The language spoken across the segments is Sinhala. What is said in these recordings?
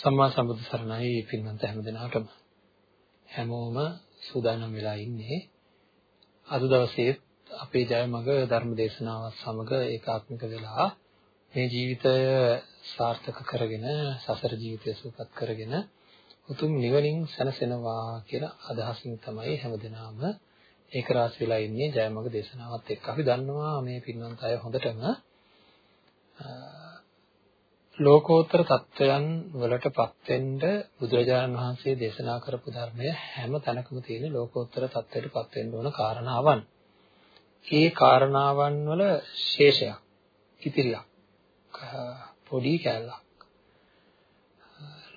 සම්මා සම්බුදු සරණයි පින්වන්ත හැමදෙනාටම හැමෝම සූදානම් වෙලා ඉන්නේ අද දවසේ අපේ ජයමග ධර්ම දේශනාවත් සමග ඒකාත්මික වෙලා මේ ජීවිතය සාර්ථක කරගෙන සසර ජීවිතය සුවපත් කරගෙන උතුම් නිවනින් සැනසෙනවා කියලා අදහසින් තමයි හැමදෙනාම ඒක රාශි වෙලා ඉන්නේ ජයමග දේශනාවත් එක්ක. අපි දන්නවා මේ පින්වන්ත අය හොඳටම ලෝකෝත්තර தත්වයන් වලටපත් වෙන්න බුදුරජාණන් වහන්සේ දේශනා කරපු ධර්මය හැම තැනකම තියෙන ලෝකෝත්තර தත්වයටපත් වෙන්න ඕන කාරණාවන්. ඒ කාරණාවන් වල ශේෂයක්, ඉතිරියක්, පොඩි කැලක්.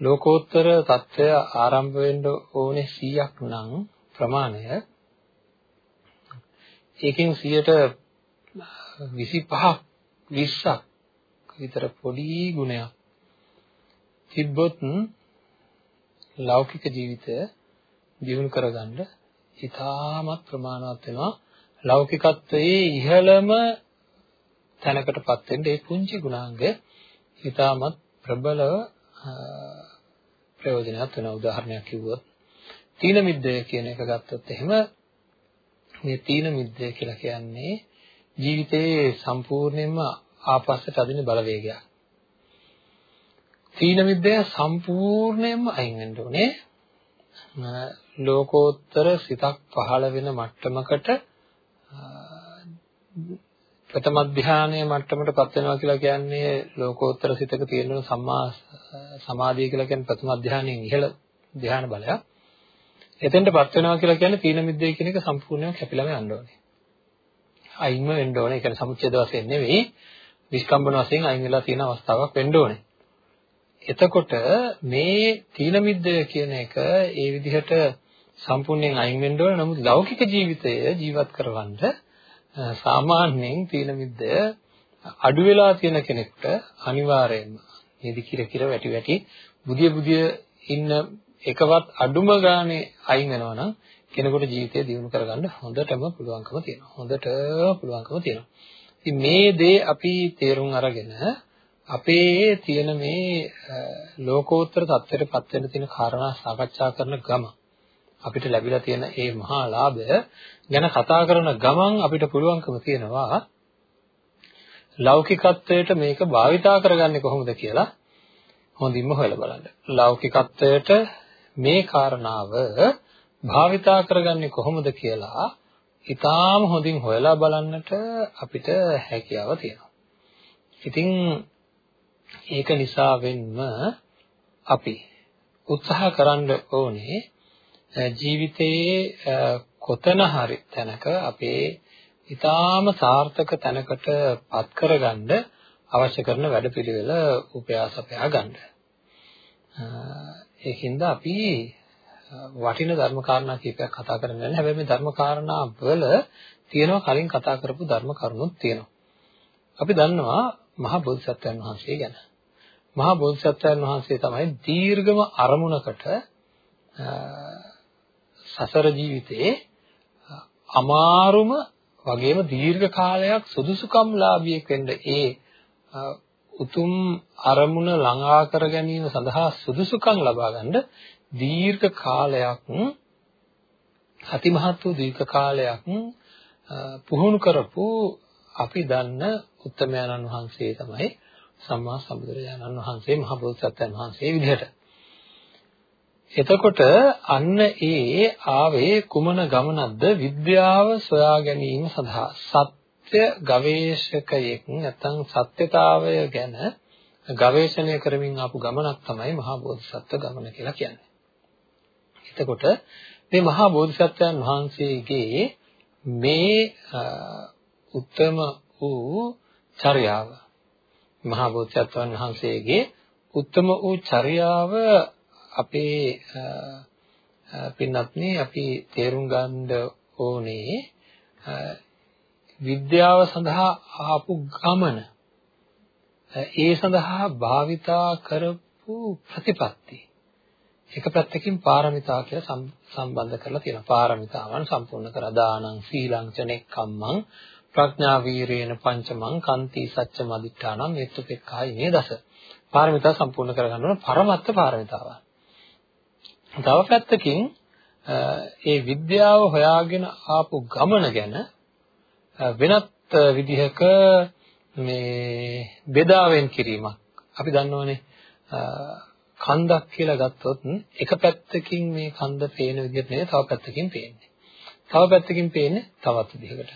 ලෝකෝත්තර தත්වය ආරම්භ වෙන්න ඕනේ 100ක් නම් ප්‍රමාණය ඒකෙන් 100ට 25ක් 20ක් විතර පොඩි ගුණයක්. තිබ්බොත් ලෞකික ජීවිතය දියුණු කරගන්න ඉතාමත් ප්‍රමාණවත් වෙනවා. ලෞකිකත්වයේ ඉහළම තැනකටපත් වෙන්න ඒ පුංචි ගුණාංග ඉතාමත් ප්‍රබලව ප්‍රයෝජනවත් වෙන උදාහරණයක් කිව්වොත්. තීන මිද්දය කියන එක ගත්තොත් එහෙම මේ තීන මිද්දය කියලා කියන්නේ ජීවිතයේ සම්පූර්ණයෙන්ම ආපස්සට අදින බලවේගයක්. තීන මිද්දය සම්පූර්ණයෙන්ම අයින් වෙන්න ඕනේ. ලෝකෝත්තර සිතක් පහළ වෙන මට්ටමකට ප්‍රථම ධානයේ මට්ටමටපත් වෙනවා කියලා කියන්නේ ලෝකෝත්තර සිතක තියෙන සම්මා සමාධිය කියලා කියන්නේ ප්‍රථම ධානයෙන් ඉහළ ධාන බලයක්. එතෙන්ටපත් වෙනවා කියලා කියන්නේ තීන මිද්දේ කියන එක සම්පූර්ණයෙන්ම කැපිලාම යන්න ඕනේ. අයින්ම වෙන්න ඕනේ. ඒ කියන්නේ සමුච්ඡේද වශයෙන් නෙවෙයි විස්කම්බන වශයෙන් අයින් වෙලා තියෙන අවස්ථාවක් වෙන්න ඕනේ. එතකොට මේ තීන මිද්දය කියන එක ඒ විදිහට සම්පූර්ණයෙන් අයින් වෙන්න ඕනේ. නමුත් ලෞකික ජීවිතය ජීවත් කරවන්න සාමාන්‍යයෙන් තීන මිද්දය අඩු වෙලා තියෙන කෙනෙකුට අනිවාර්යයෙන්ම නිදි කිර කිර වැටි වැටි බුදිය බුදිය ඉන්න එකවත් අඩුම ගානේ අයින් වෙනවා නම් කෙනෙකුට ජීවිතය දියුණු කරගන්න හොඳටම පුළුවන්කම තියෙනවා. හොඳට පුළුවන්කම තියෙනවා. ඉතින් මේ දේ අපි තේරුම් අරගෙන අපේ තියෙන මේ ලෝකෝත්තර தත්ත්වයටපත් වෙන්න තියෙන කාරණා සාකච්ඡා කරන ගම අපිට ලැබිලා තියෙන මේ මහා ලාභය ගැන කතා කරන ගමන් අපිට පුළුවන්කම තියෙනවා ලෞකිකත්වයට මේක භාවිතා කරගන්නේ කොහොමද කියලා හොඳින්ම හොයලා බලන්න. ලෞකිකත්වයට මේ කාරණාව භාවිතා කරගන්නේ කොහොමද කියලා ඊටාම හොඳින් හොයලා බලන්නට අපිට හැකියාව තියෙනවා. ඉතින් ඒක නිසා වෙන්න අපි උත්සාහ කරන්න ඕනේ ජීවිතයේ කොතන හරි තැනක අපේ ඊටාම සාර්ථක තැනකට පත් කරගන්න අවශ්‍ය කරන වැඩපිළිවෙල උපයාසපයා ගන්න. ඒකින්ද අපි වටින ධර්ම කාරණා කීපයක් කතා කරන්න යනවා. හැබැයි මේ ධර්ම කාරණා වල තියෙනවා කලින් කතා කරපු ධර්ම කරුණුත් තියෙනවා. අපි දන්නවා මහා බෝධිසත්වයන් වහන්සේ ගැන. මහා බෝධිසත්වයන් වහන්සේ තමයි දීර්ඝම අරමුණකට සසර ජීවිතයේ අමාරුම වගේම දීර්ඝ කාලයක් සුදුසුකම් ලාභියෙක් වෙන්න ඒ උතුම් අරමුණ ළඟා කර ගැනීම සඳහා සුදුසුකම් ලබා ගන්න දීර්ඝ කාලයක් අතිමහත් වූ දීර්ඝ කාලයක් පුහුණු කරපු අපි දන්න උත්තමයන්න් වහන්සේ තමයි සම්මා සම්බුදුරජාණන් වහන්සේ මහ බෝසත්යන් වහන්සේ විදිහට. එතකොට අන්න ඒ ආවේ කුමන ගමනක්ද විද්‍යාව සොයා ගැනීම සඳහා සත්‍ය ගවේෂකයෙක් නැත්නම් සත්‍යතාවය ගැන ගවේෂණය කරමින් ආපු ගමනක් තමයි මහා බෝධිසත්ව ගමන කියලා කියන්නේ. එතකොට මේ මහා බෝධිසත්වයන් වහන්සේගේ මේ උත්තම වූ චර්යාව මහා බෝධිසත්වයන් වහන්සේගේ උත්තම වූ චර්යාව අපේ පින්වත්නි අපි තේරුම් ගන්න ඕනේ විද්‍යාව සඳහා ආපු ගමන ඒ සඳහා භාවිතා කරපු ප්‍රතිපත්ති. එක පැත්තකින් පාරමිතා කියලා සම්බන්ධ කරලා තියෙනවා. පාරමිතාවන් සම්පූර්ණ කරා දානං සීලං චනෙක්කම්මං ප්‍රඥා වීරේන පංචමං කන්ති සච්ච මදිඨානං එත්තුපෙක්ඛායි මේ දස. පාරමිතා සම්පූර්ණ කරගන්න ඕන පරමත්ත පාරමිතාවක්. තව පැත්තකින් ඒ විද්‍යාව හොයාගෙන ආපු ගමන ගැන වෙනත් විදිහක මේ බෙදාවෙන් කිරීමක් අපි දන්නවනේ කන්දක් කියලා ගත්තොත් එක පැත්තකින් මේ කන්ද පේන විදිහට නෙවෙයි තව පැත්තකින් පේන්නේ. තව පැත්තකින් පේන්නේ තවත් විදිහකට.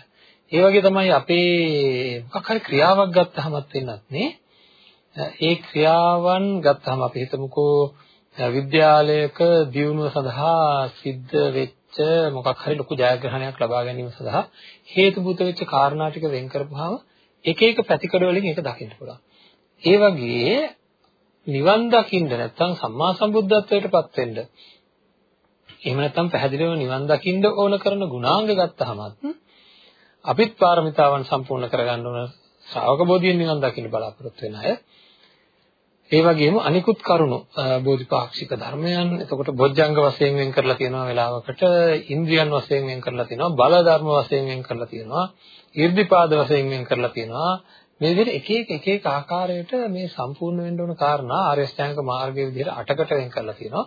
ඒ වගේ තමයි අපේ මොකක් හරි ක්‍රියාවක් ගත්තහමත් වෙන්නත් නේ. ඒ ක්‍රියාවන් ගත්තහම අපි හිතමුකෝ විද්‍යාලයක දියුණුව සඳහා සිද්ධ වෙච්ච මොකක් හරි ලොකු ජයග්‍රහණයක් ලබා ගැනීම සඳහා හේතුබූත වෙච්ච කාරණා ටික වෙන් කරපුවාම එක එක පැතිකඩ වලින් ඒක දකින්න පුළුවන්. ඒ වගේ නිවන් දකින්න නැත්නම් සම්මා සම්බුද්ධත්වයටපත් වෙන්න. එහෙම නැත්නම් පැහැදිලිව නිවන් දකින්න ඕන කරන ගුණාංග ගත්තහමත් අපිත් පාරමිතාවන් සම්පූර්ණ කරගන්න ඕන ශ්‍රාවක බෝධියෙන් නිවන් දකින්න බලාපොරොත්තු වෙන අය. ඒ වගේම අනිකුත් කරුණු බෝධිපාක්ෂික ධර්මයන් එතකොට බොජ්ජංග වශයෙන් වෙන් කරලා තියෙනවා වෙලාවකට ඉන්ද්‍රියන් වශයෙන් වෙන් කරලා තියෙනවා බල ධර්ම වශයෙන් වෙන් කරලා තියෙනවා ඊර්ධිපාද වශයෙන් වෙන් කරලා තියෙනවා මේ විදිහට එක එක එක එක ආකාරයට මේ සම්පූර්ණ වෙන්න ඕන කාරණා ආර්ය ශ්‍රැංග මාර්ගයේ විදිහට අටකට වෙන් කරලා තියෙනවා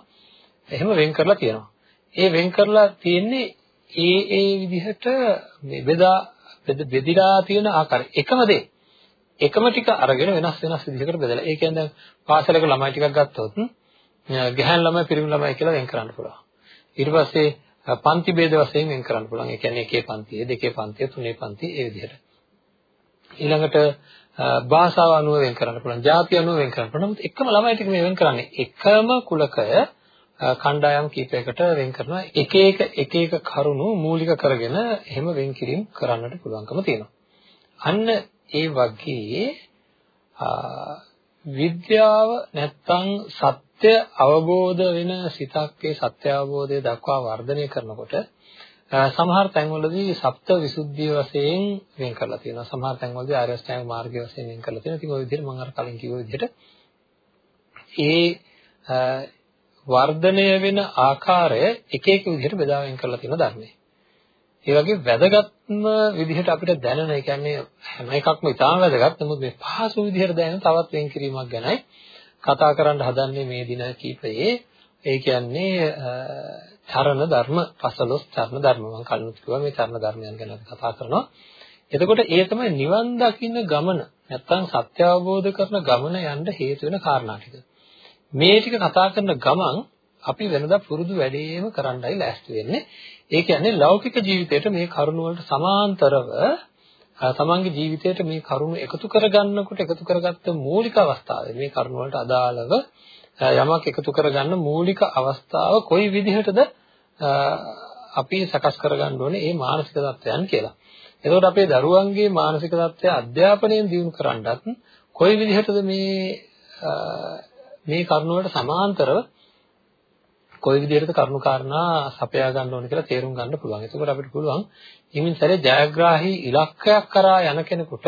එහෙම වෙන් කරලා තියෙනවා ඒ වෙන් කරලා තියෙන්නේ ඒ ඒ විදිහට මේ බෙදා බෙදිලා තියෙන ආකාරය එකම දේ එකම ටික අරගෙන වෙනස් වෙනස් විදිහකට බෙදලා. ඒ කියන්නේ දැන් පාසලක ළමයි ටිකක් ගත්තොත් ගැහැණු ළමයි පිරිමි ළමයි කියලා වෙන් කරන්න පුළුවන්. ඊට පස්සේ පන්ති ભેද වශයෙන් වෙන් කරන්න පුළුවන්. ඒ කියන්නේ එකේ පන්තිය, දෙකේ පන්තිය, තුනේ පන්තිය ඒ විදිහට. ඊළඟට භාෂාව අනුව වෙන් කරන්න පුළුවන්. ಜಾති අනුව වෙන් කරන්න පුළුවන්. නමුත් එකම ළමයි ටික මේ වෙන් කරන්නේ එකම කුලකය කණ්ඩායම් කීපයකට වෙන් කරනවා. එක එක එක එක කරුණු මූලික කරගෙන එහෙම වෙන් කිරීම කරන්නට පුළුවන්කම තියෙනවා. අන්න ඒ වගේ විද්‍යාව නැත්තම් සත්‍ය අවබෝධ වෙන සිතක්ගේ සත්‍ය අවබෝධය දක්වා වර්ධනය කරනකොට සමහර තැන්වලදී සප්ත විසුද්ධිය වශයෙන් වෙන් කරලා තියෙනවා. සමහර තැන්වලදී ආර්ය අෂ්ටාංග මාර්ගය වශයෙන් වෙන් කරලා තියෙනවා. ඉතින් ওই විදිහට මම අර කලින් කිව්ව විදිහට ඒ වර්ධනය වෙන ආකාරය එක එක විදිහට බෙදා වෙන් කරලා තියෙන ධර්මයේ. ඒ වගේ වැදගත්ම විදිහට අපිට දැනෙන, ඒ කියන්නේ හැම එකක්ම ඉතාම වැදගත්. නමුත් මේ පහසු විදිහට දැනෙන තවත් වෙන් කිරීමක් ගැනයි කතා කරන්න හදන්නේ මේ දින කීපයේ. ඒ කියන්නේ චරණ ධර්ම, පසලොස් චරණ ධර්ම. මම කලිනුත් කිව්වා මේ චරණ ධර්මයන් ගැන කතා කරනවා. එතකොට ඒ තමයි නිවන් දකින්න ගමන. නැත්තම් සත්‍ය අවබෝධ කරන ගමන යන්න හේතු වෙන කාරණා ටික. මේ ටික කතා කරන ගමන් අපි වෙනදා පුරුදු වැඩේම කරන්නයි ලෑස්ති වෙන්නේ. ඒ කියන්නේ ලෞකික ජීවිතයට මේ කරුණ වලට සමාන්තරව තමන්ගේ ජීවිතයට මේ කරුණ එකතු කරගන්නකොට එකතු කරගත්ත මූලික අවස්ථාවේ මේ කරුණ වලට අදාළව යමක් එකතු කරගන්න මූලික අවස්ථාව කොයි විදිහටද අපි සකස් කරගන්න ඕනේ මේ මානසික தත්වයන් කියලා. එතකොට අපේ දරුවන්ගේ මානසික தත්වය අධ්‍යාපනයෙන් දියුණු කරන්නත් කොයි විදිහටද මේ මේ කරුණ වලට සමාන්තරව කොයි විදිහටද කරුණු කාරණා සපයා ගන්න ඕන කියලා තේරුම් ගන්න පුළුවන්. එතකොට අපිට පුළුවන් ඊමින් සැරේ ජයග්‍රාහී ඉලක්කයක් කරා යන කෙනෙකුට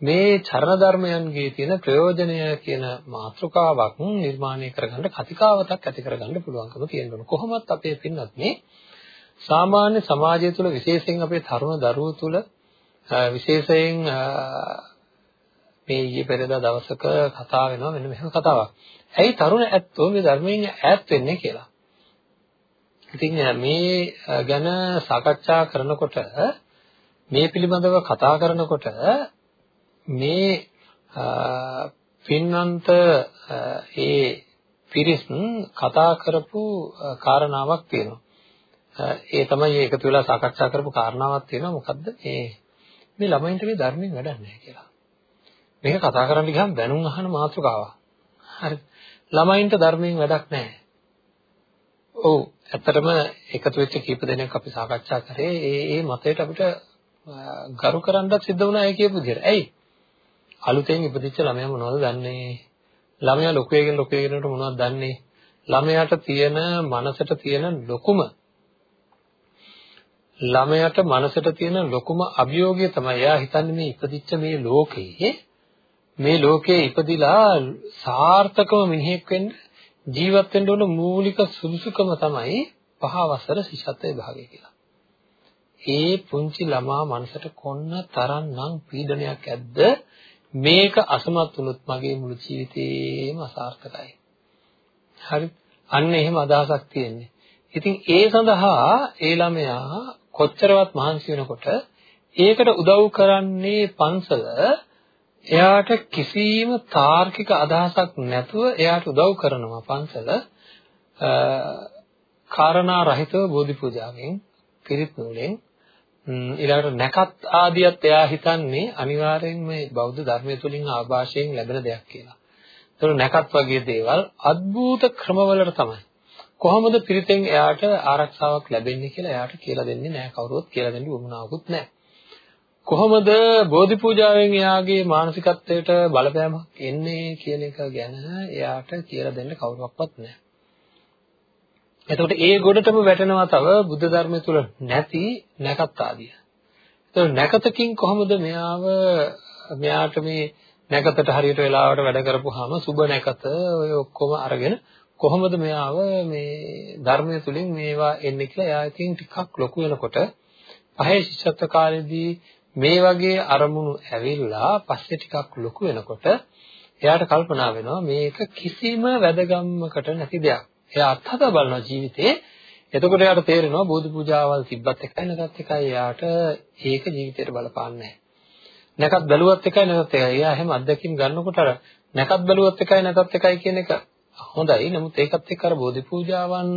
මේ චරණ ධර්මයන්ගේ තියෙන ප්‍රයෝජනය කියන මාතෘකාවක් නිර්මාණය කරගන්න කතිකාවතක් ඇති කරගන්න පුළුවන්කම තියෙනවා. කොහොමත් අපේ පින්නත් මේ සාමාන්‍ය සමාජය තුළ විශේෂයෙන් අපේ තරුණ දරුවෝ තුළ විශේෂයෙන් මේ ඊයේ පෙරේදා දවසක කතා වෙනවා මෙන්න මෙහෙම කතාවක්. ඇයි තරුණ ඇත්තෝ මේ ධර්මයෙන් ඈත් වෙන්නේ කියලා. ඉතින් මේ ගැන සාකච්ඡා කරනකොට මේ පිළිබඳව කතා කරනකොට මේ පින්වන්ත ඒ පිරිස් කතා කරපු කාරණාවක් තියෙනවා. ඒ තමයි එකතු වෙලා සාකච්ඡා කරපු කාරණාවක් තියෙනවා. මොකද්ද? මේ මේ ළමයින්ට මේ ධර්මයෙන් වැඩක් නැහැ කියලා. මේක කතා කරන්න ගියාම බැනුම් අහන මාතෘකාවක්. හරි. ළමයින්ට ධර්මයෙන් වැඩක් නැහැ. ඔව් ඇත්තටම එකතු වෙච්ච කීප දෙනෙක් අපි සාකච්ඡා කරේ ඒ ඒ මතයට අපිට ගරු කරන්නත් සිද්ධ වුණා ඒ කියපු විදිහට. ඇයි? අලුතෙන් ඉපදිච්ච ළමයා මොනවද දන්නේ? ළමයා ලොකු එකෙන් ලොකු එකෙන්ට මොනවද දන්නේ? ළමයාට තියෙන මනසට තියෙන ලොකුම ළමයාට මනසට තියෙන ලොකුම අභියෝගය තමයි එයා හිතන්නේ මේ ඉපදිච්ච මේ ලෝකේ මේ ලෝකේ ඉපදිලා සාර්ථකව මිනිහෙක් වෙන්න ජීවත් වෙන්න ඕන මූලික සුදුසුකම තමයි පහ වසර ශිෂ්‍යත්වයේ භාගය කියලා. ඒ පුංචි ළමා මනසට කොන්න තරම්නම් පීඩනයක් ඇද්ද මේක අසමත් වුණොත් මගේ මුළු ජීවිතේම අසාර්ථකයි. හරි. අන්න එහෙම අදහසක් තියෙන්නේ. ඉතින් ඒ සඳහා ඒ ළමයා කොච්චරවත් මහන්සි වෙනකොට ඒකට උදව් කරන්නේ පන්සල එයාට කිසිම තාර්කික අදහසක් නැතුව එයාට උදව් කරනවා පන්සල කාරණා රහිතව බෝධි පූජාවෙන් පිරිත් නූලෙන් ඊළඟට නැකත් ආදියත් එයා හිතන්නේ අනිවාර්යෙන් මේ බෞද්ධ ධර්මය තුලින් ආభాෂයෙන් ලැබෙන දෙයක් කියලා. ඒතර නැකත් වගේ දේවල් අద్භූත ක්‍රමවලට තමයි කොහොමද පිරිතෙන් එයාට ආරක්ෂාවක් ලැබෙන්නේ කියලා එයාට කියලා දෙන්නේ නැහැ කවුරුවත් කියලා දෙන්න උවමනාවකුත් නැහැ. කොහොමද බෝධි පූජාවෙන් එයාගේ මානසිකත්වයට බලපෑමක් එන්නේ කියන එක ගැන එයාට කියලා දෙන්න කවුරුවක්වත් නැහැ. එතකොට ඒ ගොඩටම වැටෙනවා තව බුද්ධ ධර්මය තුල නැති නැකත් ආදිය. එතකොට නැකතකින් කොහොමද මෙයාව මෙයාට මේ නැකතට හරියට වෙලාවට වැඩ කරපුවාම සුබ නැකත ඔය ඔක්කොම අරගෙන කොහොමද මෙයාව මේ ධර්මය තුලින් මේවා එන්නේ කියලා එයා ඉතින් ටිකක් ලොකු වෙනකොට පහේ ශිෂ්‍යත්ව කාලේදී මේ වගේ අරමුණු ඇවිල්ලා පස්සේ ටිකක් ලොකු වෙනකොට එයාට කල්පනා වෙනවා මේක කිසිම වැදගම්මකට නැති දෙයක්. එයා අත්හදා බලනවා ජීවිතේ. එතකොට එයාට තේරෙනවා බෝධි පූජාවල් තිබ්බත් එකයි නැත්ත් එකයි එයාට ඒක ජීවිතේට බලපාන්නේ නැහැ. නැකත් බැලුවත් එකයි නැත්ත් එකයි. එයා එහෙම අත්දැකීම් ගන්නකොට අර නැකත් බැලුවත් එකයි නැත්ත් එකයි කියන එක හොඳයි. නමුත් ඒකත් එක්ක අර බෝධි පූජාවන්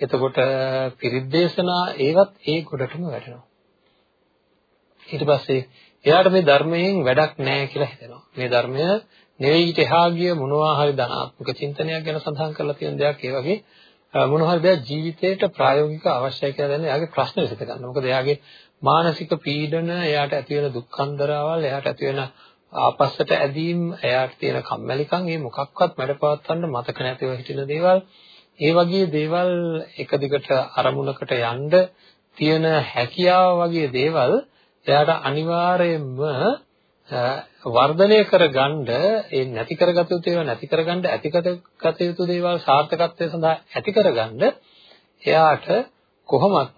එතකොට පිරිත් දේශනා ඒවත් ඒ කොටටම වැටෙනවා. ඊට පස්සේ එයාට මේ ධර්මයෙන් වැඩක් නැහැ කියලා හිතෙනවා. මේ ධර්මය නෙවෙයි ඊට එහා ගිය මොනවා හරි ධනාත්මක චින්තනයක් ගැන සඳහන් කරලා තියෙන දෙයක් ඒ වගේ මොනවා හරි දෙයක් ජීවිතේට ප්‍රායෝගික අවශ්‍යයි කියලා දැන එයාගේ ප්‍රශ්න විසඳ ගන්න. මොකද එයාගේ මානසික පීඩන, එයාට ඇති වෙන දුක්ඛන්දරාවල්, එයාට ඇති වෙන ආපස්සට ඇදීම්, එයාට තියෙන කම්මැලිකම්, මේ මොකක්වත් මැඩපවත්තන්න මතක නැතිව හිටින දේවල්, ඒ වගේ දේවල් එක දිගට අරමුණකට යන්න තියෙන හැකියාව වගේ දේවල් එයාට අනිවාර්යයෙන්ම වර්ධනය කරගන්න ඒ නැති කරගත යුතු ඒවා නැති කරගන්න ඇති කරගත යුතු දේවල් සාර්ථකත්වය සඳහා ඇති කරගන්න එයාට කොහොමත්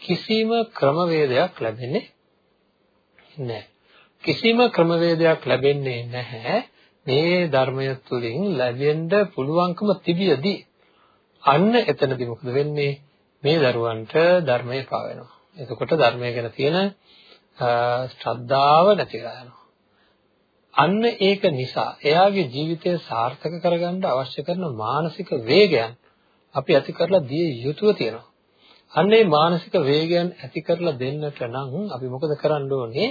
කිසිම ක්‍රමවේදයක් ලැබෙන්නේ නැහැ. කිසිම ක්‍රමවේදයක් ලැබෙන්නේ නැහැ මේ ධර්මය තුළින් ලැබෙන්න පුළුවන්කම තිබියදී අන්න එතනදී මොකද වෙන්නේ මේ දරුවන්ට ධර්මය පාවෙනවා. එතකොට ධර්මය ගැන තියෙන ශ්‍රද්ධාව නැතිලා යනවා. අන්න ඒක නිසා එයාගේ ජීවිතය සාර්ථක කරගන්න අවශ්‍ය කරන මානසික වේගයන් අපි ඇති කරලා දිය යුතුව තියෙනවා. අන්න ඒ මානසික වේගයන් ඇති කරලා දෙන්නට නම් අපි මොකද කරන්න ඕනේ?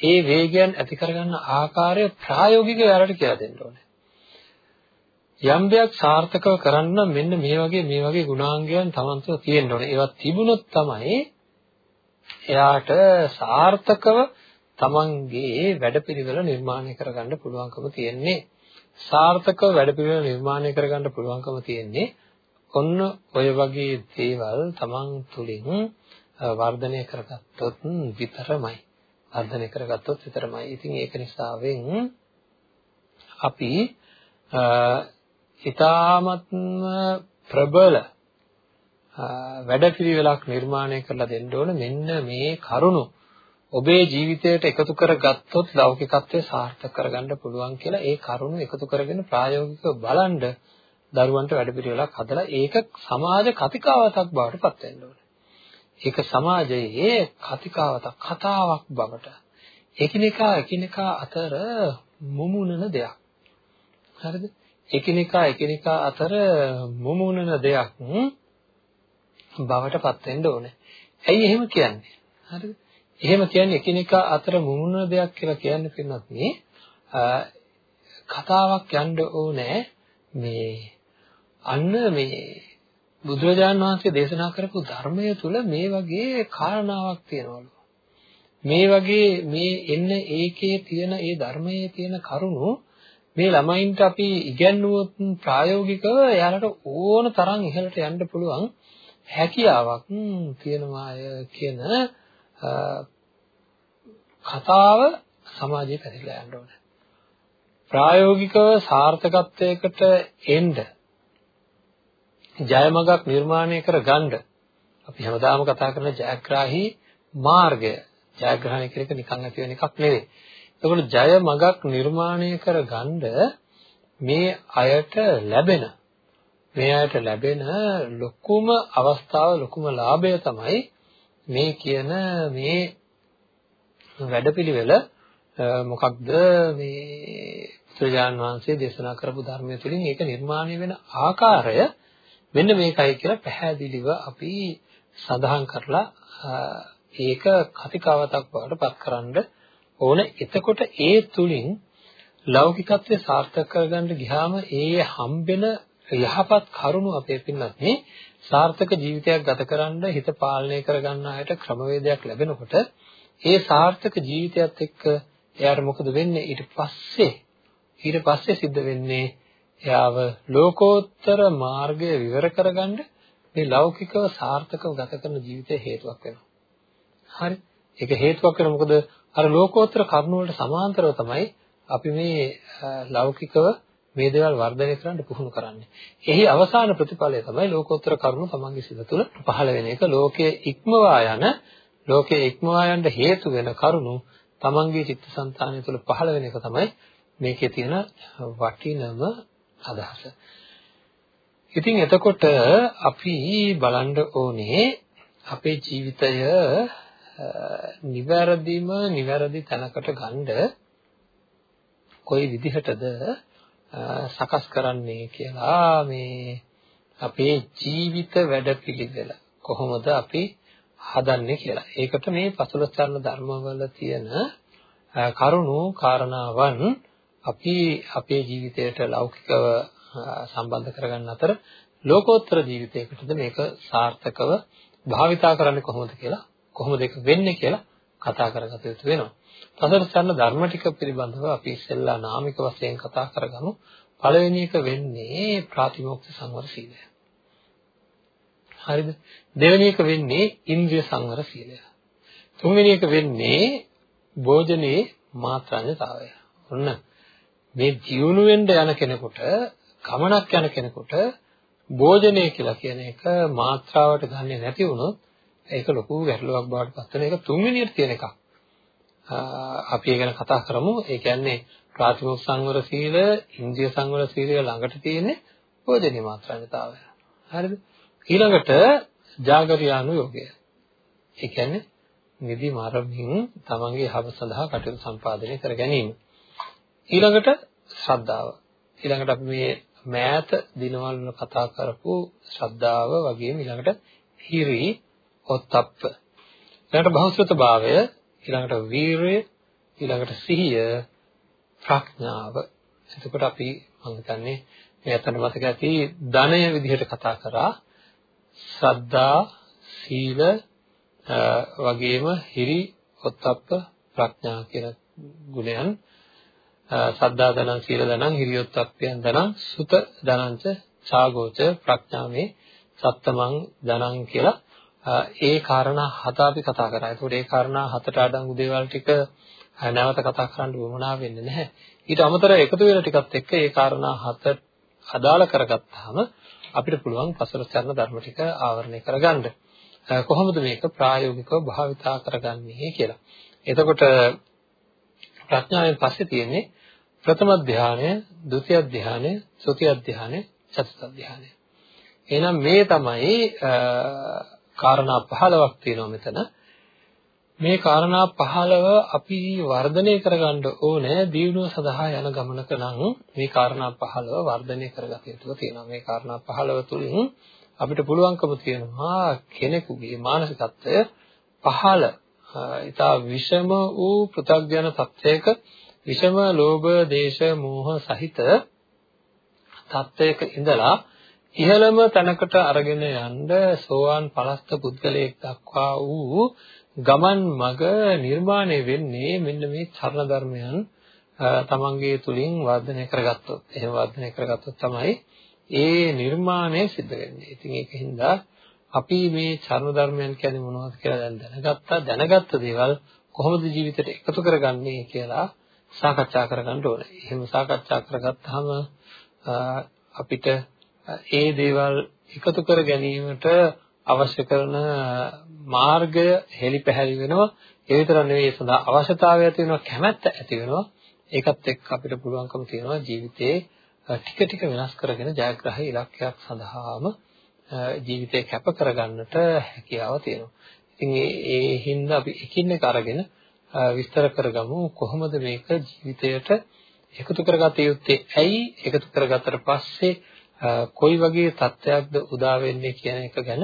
ඒ වේගයන් ඇති කරගන්න ආකාරය ප්‍රායෝගිකව යාලට කියලා දෙන්න ඕනේ. යම් දෙයක් සාර්ථකව කරන්න මෙන්න මේ වගේ මේ වගේ ගුණාංගයන් තමන්තුව තියෙන්න ඕනේ. ඒවා තිබුණොත් තමයි එයාට සාර්ථකව තමන්ගේ වැඩපිළිවෙල නිර්මාණය කරගන්න පුළුවන්කම තියෙන්නේ. සාර්ථකව වැඩපිළිවෙල නිර්මාණය කරගන්න පුළුවන්කම තියෙන්නේ. ඔන්න ඔය වගේ දේවල් තමන් තුළින් වර්ධනය කරගත්තොත් විතරමයි. වර්ධනය කරගත්තොත් විතරමයි. ඉතින් ඒක නිසාවෙන් අපි ඊ타මත්ම ප්‍රබල වැඩපිළිවෙලක් නිර්මාණය කරලා දෙන්න ඕන මෙන්න මේ කරුණු. ඔබේ ජීවිතයට එකතු කරගත්තොත් ලෞකිකත්වය සාර්ථක කරගන්න පුළුවන් කියලා ඒ කරුණු එකතු කරගෙන ප්‍රායෝගිකව බලන්න දරුවන්ට වැඩපිළිවෙලක් හදලා ඒක සමාජ කතිකාවතක් බවට පත් වෙන්න ඕනේ. ඒක සමාජයේ කතිකාවතක් කතාවක් බවට එකිනෙකා එකිනෙකා අතර මුමුණන දෙයක්. හරිද? එකිනෙකා එකිනෙකා අතර මුමුණන දෙයක් බවට පත් වෙන්න ඕනේ. ඇයි එහෙම කියන්නේ? හරිද? එහෙම කියන්නේ එකිනෙකා අතර මුමුණ දෙයක් කියලා කියන්නේ පින්නත් මේ කතාවක් යන්න ඕනේ මේ අන්න මේ බුදුරජාන් වහන්සේ දේශනා කරපු ධර්මය තුල මේ වගේ කාරණාවක් තියෙනවලු. මේ වගේ මේ එන්න ඒකේ තියෙන ඒ ධර්මයේ තියෙන කරුණු මේ ළමයින්ට අපි ඉගැන්වුවොත් ප්‍රායෝගිකව එයාලට ඕන තරම් ඉහළට යන්න පුළුවන් හැකියාවක් තියෙනවා කියන කතාව සමාජයේ පැතිරලා යන්න ඕනේ. ප්‍රායෝගිකව සාර්ථකත්වයකට එන්න ජයමගක් නිර්මාණය කර ගන්න අපි හැමදාම කතා කරන ජයග්‍රාහී මාර්ගය ජයග්‍රහණය කියන එක නිකන් ඇති වෙන එකක් නෙවෙයි. එතකොට ජය මගක් නිර්මාණය කරගන්න මේ අයට ලැබෙන මේ අයට ලැබෙන ලොකුම අවස්ථාව ලොකුම ලාභය තමයි මේ කියන මේ වැඩපිළිවෙල මොකක්ද මේ බුදුරජාන් වහන්සේ දේශනා කරපු ධර්මය තුළින් ඒක නිර්මාණය වෙන ආකාරය මෙන්න මේකයි කියලා පැහැදිලිව අපි සඳහන් කරලා ඒක කතිකාවතක් බවට පත්කරනද ඕන. එතකොට ඒ තුලින් ලෞකිකත්වයේ සාර්ථක කරගන්න ගියාම ඒ හම්බෙන යහපත් කරුණු අපේ පින්නත් මේ සාර්ථක ජීවිතයක් ගතකරන්න හිත පාලනය කරගන්න අයට ක්‍රමවේදයක් ලැබෙනකොට ඒ සාර්ථක ජීවිතයත් එක්ක එයාට මොකද වෙන්නේ ඊට පස්සේ ඊට පස්සේ සිද්ධ වෙන්නේ එයාව ලෝකෝත්තර මාර්ගය විවර කරගන්න මේ ලෞකිකව සාර්ථකව ගත කරන ජීවිතය හේතුවක් වෙනවා. හරි. ඒක හේතුවක් වෙන මොකද අර ලෝකෝත්තර කරුණ වලට සමාන්තරව තමයි අපි මේ ලෞකිකව මේ දේවල් වර්ධනය කරන්න පුහුණු කරන්නේ. එහි අවසාන ප්‍රතිඵලය තමයි ලෝකෝත්තර කරුණු තමන්ගේ සිත තුළ පහළ වෙන එක. ලෝකයේ ඉක්මවා යන ලෝකයේ ඉක්මවා යන්න හේතු වෙන කරුණු තමන්ගේ චිත්තසංතානය තුළ පහළ වෙන එක තමයි මේකේ තියෙන වටිනම අදහස. ඉතින් එතකොට අපි බලන්න ඕනේ අපේ ජීවිතය නිවැරදිම නිවැරදි තැනකට ගන්න කොයි විදිහටද සකස් කරන්නේ කියලා මේ අපේ ජීවිත වැඩපිළිවෙල කොහොමද අපි හදන්නේ කියලා. ඒකට මේ පසළොස්චරණ ධර්මවල තියෙන කරුණු කාරණාවන් අපි අපේ ජීවිතයට ලෞකිකව සම්බන්ධ කරගන්න අතර ලෝකෝත්තර ජීවිතයකටද මේක සාර්ථකව භාවිතා කරන්නේ කොහොමද කියලා කොහොමද ඒක වෙන්නේ කියලා කතා කරගත යුතු වෙනවා. පසළොස්චරණ ධර්ම ටික පිළිබඳව අපි ඉස්සෙල්ලා නාමික වශයෙන් කතා කරගමු. පළවෙනි එක වෙන්නේ ප්‍රාතිමෝක්ෂ සංවර සීලය. හරිද? දෙවෙනි එක වෙන්නේ ඉන්ද්‍රිය සංවර සීලය. තුන්වෙනි එක වෙන්නේ භෝජනයේ මාත්‍රාඥතාවය. ඔන්න මේ ජීවුණු වෙන්න යන කෙනෙකුට ගමනක් යන කෙනෙකුට භෝජනය කියලා කියන එක මාත්‍රාවට ගන්නෙ නැති වුණොත් ඒක ලොකු ගැටලුවක් බවට පත් වෙන එක තුන්වෙනියට තියෙන එකක්. අපි ඒ ගැන කතා කරමු. ඒ කියන්නේ ප්‍රාතිමෝක්ෂ සංවර සීල, ඉන්ද්‍රිය සංවර සීලය ළඟට තියෙන්නේ භෝජනීය මාත්‍රාඥතාවය. හරිද? ඊළඟට ජාගරියානු යෝගය. ඒ කියන්නේ නිදි මරමින් තමන්ගේ යහපත සඳහා කටයුතු සම්පාදනය කර ගැනීම. ඊළඟට ශ්‍රද්ධාව. ඊළඟට අපි මේ මෑත දිනවල කතා කරපු ශ්‍රද්ධාව වගේම ඊළඟට හිරි ඔත්තප්ප. ඊළඟට බහුශ්‍රත භාවය, ඊළඟට වීරය, ඊළඟට සිහිය, ප්‍රඥාව. එතකොට අපි මම හිතන්නේ මේ අතන මතක ඇති ධනය විදිහට කතා කරා ශ්‍රද්ධා සීල වගේම හිරි ඔත්තප්ප ප්‍රඥා කියන ගුණයන් සද්ධා දනං සීල දනං හිරියොත්ප්පයන් දනං සුත දනංච ඡාගෝච ප්‍රඥාමේ සත්තමං දනං කියලා ඒ කාරණා හත අපි කතා කරා. ඒකෝට ඒ කාරණා හතට අඩංගු දේවල් ටික නැවත කතා කරන්න වුණා වෙන්නේ නැහැ. ඊට අමතරව එකතු වෙන ටිකත් එක්ක ඒ කාරණා හත අදාළ කරගත්තාම අපිට පුළුවන් පසළොස් චරණ ධර්ම ටික ආවරණය කරගන්න. කොහොමද මේක ප්‍රායෝගිකව භාවිතා කරගන්නේ කියලා. එතකොට ප්‍රඥාවෙන් පස්සේ තියෙන්නේ ප්‍රථම ධානය, ဒုတိ ය ධානය, තෘතිය ධානය, චතුර්ථ ධානය. එහෙනම් මේ තමයි කාරණා 15ක් තියෙනවා මෙතන. මේ කාරණා 15 අපි වර්ධනය කරගන්න ඕනේ දියුණුව සඳහා යන ගමනක නම් මේ කාරණා 15 වර්ධනය කරගත යුතු තියෙනවා. මේ කාරණා 15 තුලින් අපිට පුළුවන්කම තියෙනවා කෙනෙකුගේ මානසිකත්වය පහළ ඊටා විෂම වූ පෘථග්ජන තත්වයක විෂම ලෝභ දේශ මෝහ සහිත තත්වයක ඉඳලා ඉහළම තැනකට අරගෙන යන්න සෝවාන් පලස්ත පුද්ගලයෙක් දක්වා වූ ගමන් මඟ නිර්මාණය වෙන්නේ මෙන්න මේ චරණ ධර්මයන් තමන්ගේ තුලින් වර්ධනය කරගත්තොත් එහෙම වර්ධනය කරගත්තොත් තමයි ඒ නිර්මාණය සිද්ධ වෙන්නේ. ඉතින් ඒකින්ද අපි මේ චරණ ධර්මයන් කියන්නේ මොනවද කියලා දැන් දැනගත්තා. දැනගත්ත දේවල් කොහොමද ජීවිතයට එකතු කරගන්නේ කියලා සාකච්ඡා කරගන්න ඕනේ. එහෙම සාකච්ඡා කරගත්තාම අපිට ඒ දේවල් එකතු කර ගැනීමට අවශ්‍ය කරන මාර්ගය හෙලිපැහැලි වෙනවා. ඒ විතර නෙවෙයි ඒ සඳහා අවශ්‍යතාවය ඇති වෙනවා, කැමැත්ත ඇති වෙනවා. ඒකත් එක්ක අපිට පුළුවන්කම තියෙනවා ජීවිතේ ටික ටික වෙනස් කරගෙන ජයග්‍රහී ඉලක්කයක් සඳහාම ජීවිතේ කැප කරගන්නට හැකියාව තියෙනවා. ඉතින් ඒ ඒ හින්දා අපි එකින් එක අරගෙන විස්තර කරගමු කොහොමද මේක ජීවිතයට එකතු කරගත යුත්තේ ඇයි එකතු කරගත්තට පස්සේ කොයි වගේ තත්ත්වයක්ද උදා වෙන්නේ කියන එක ගැන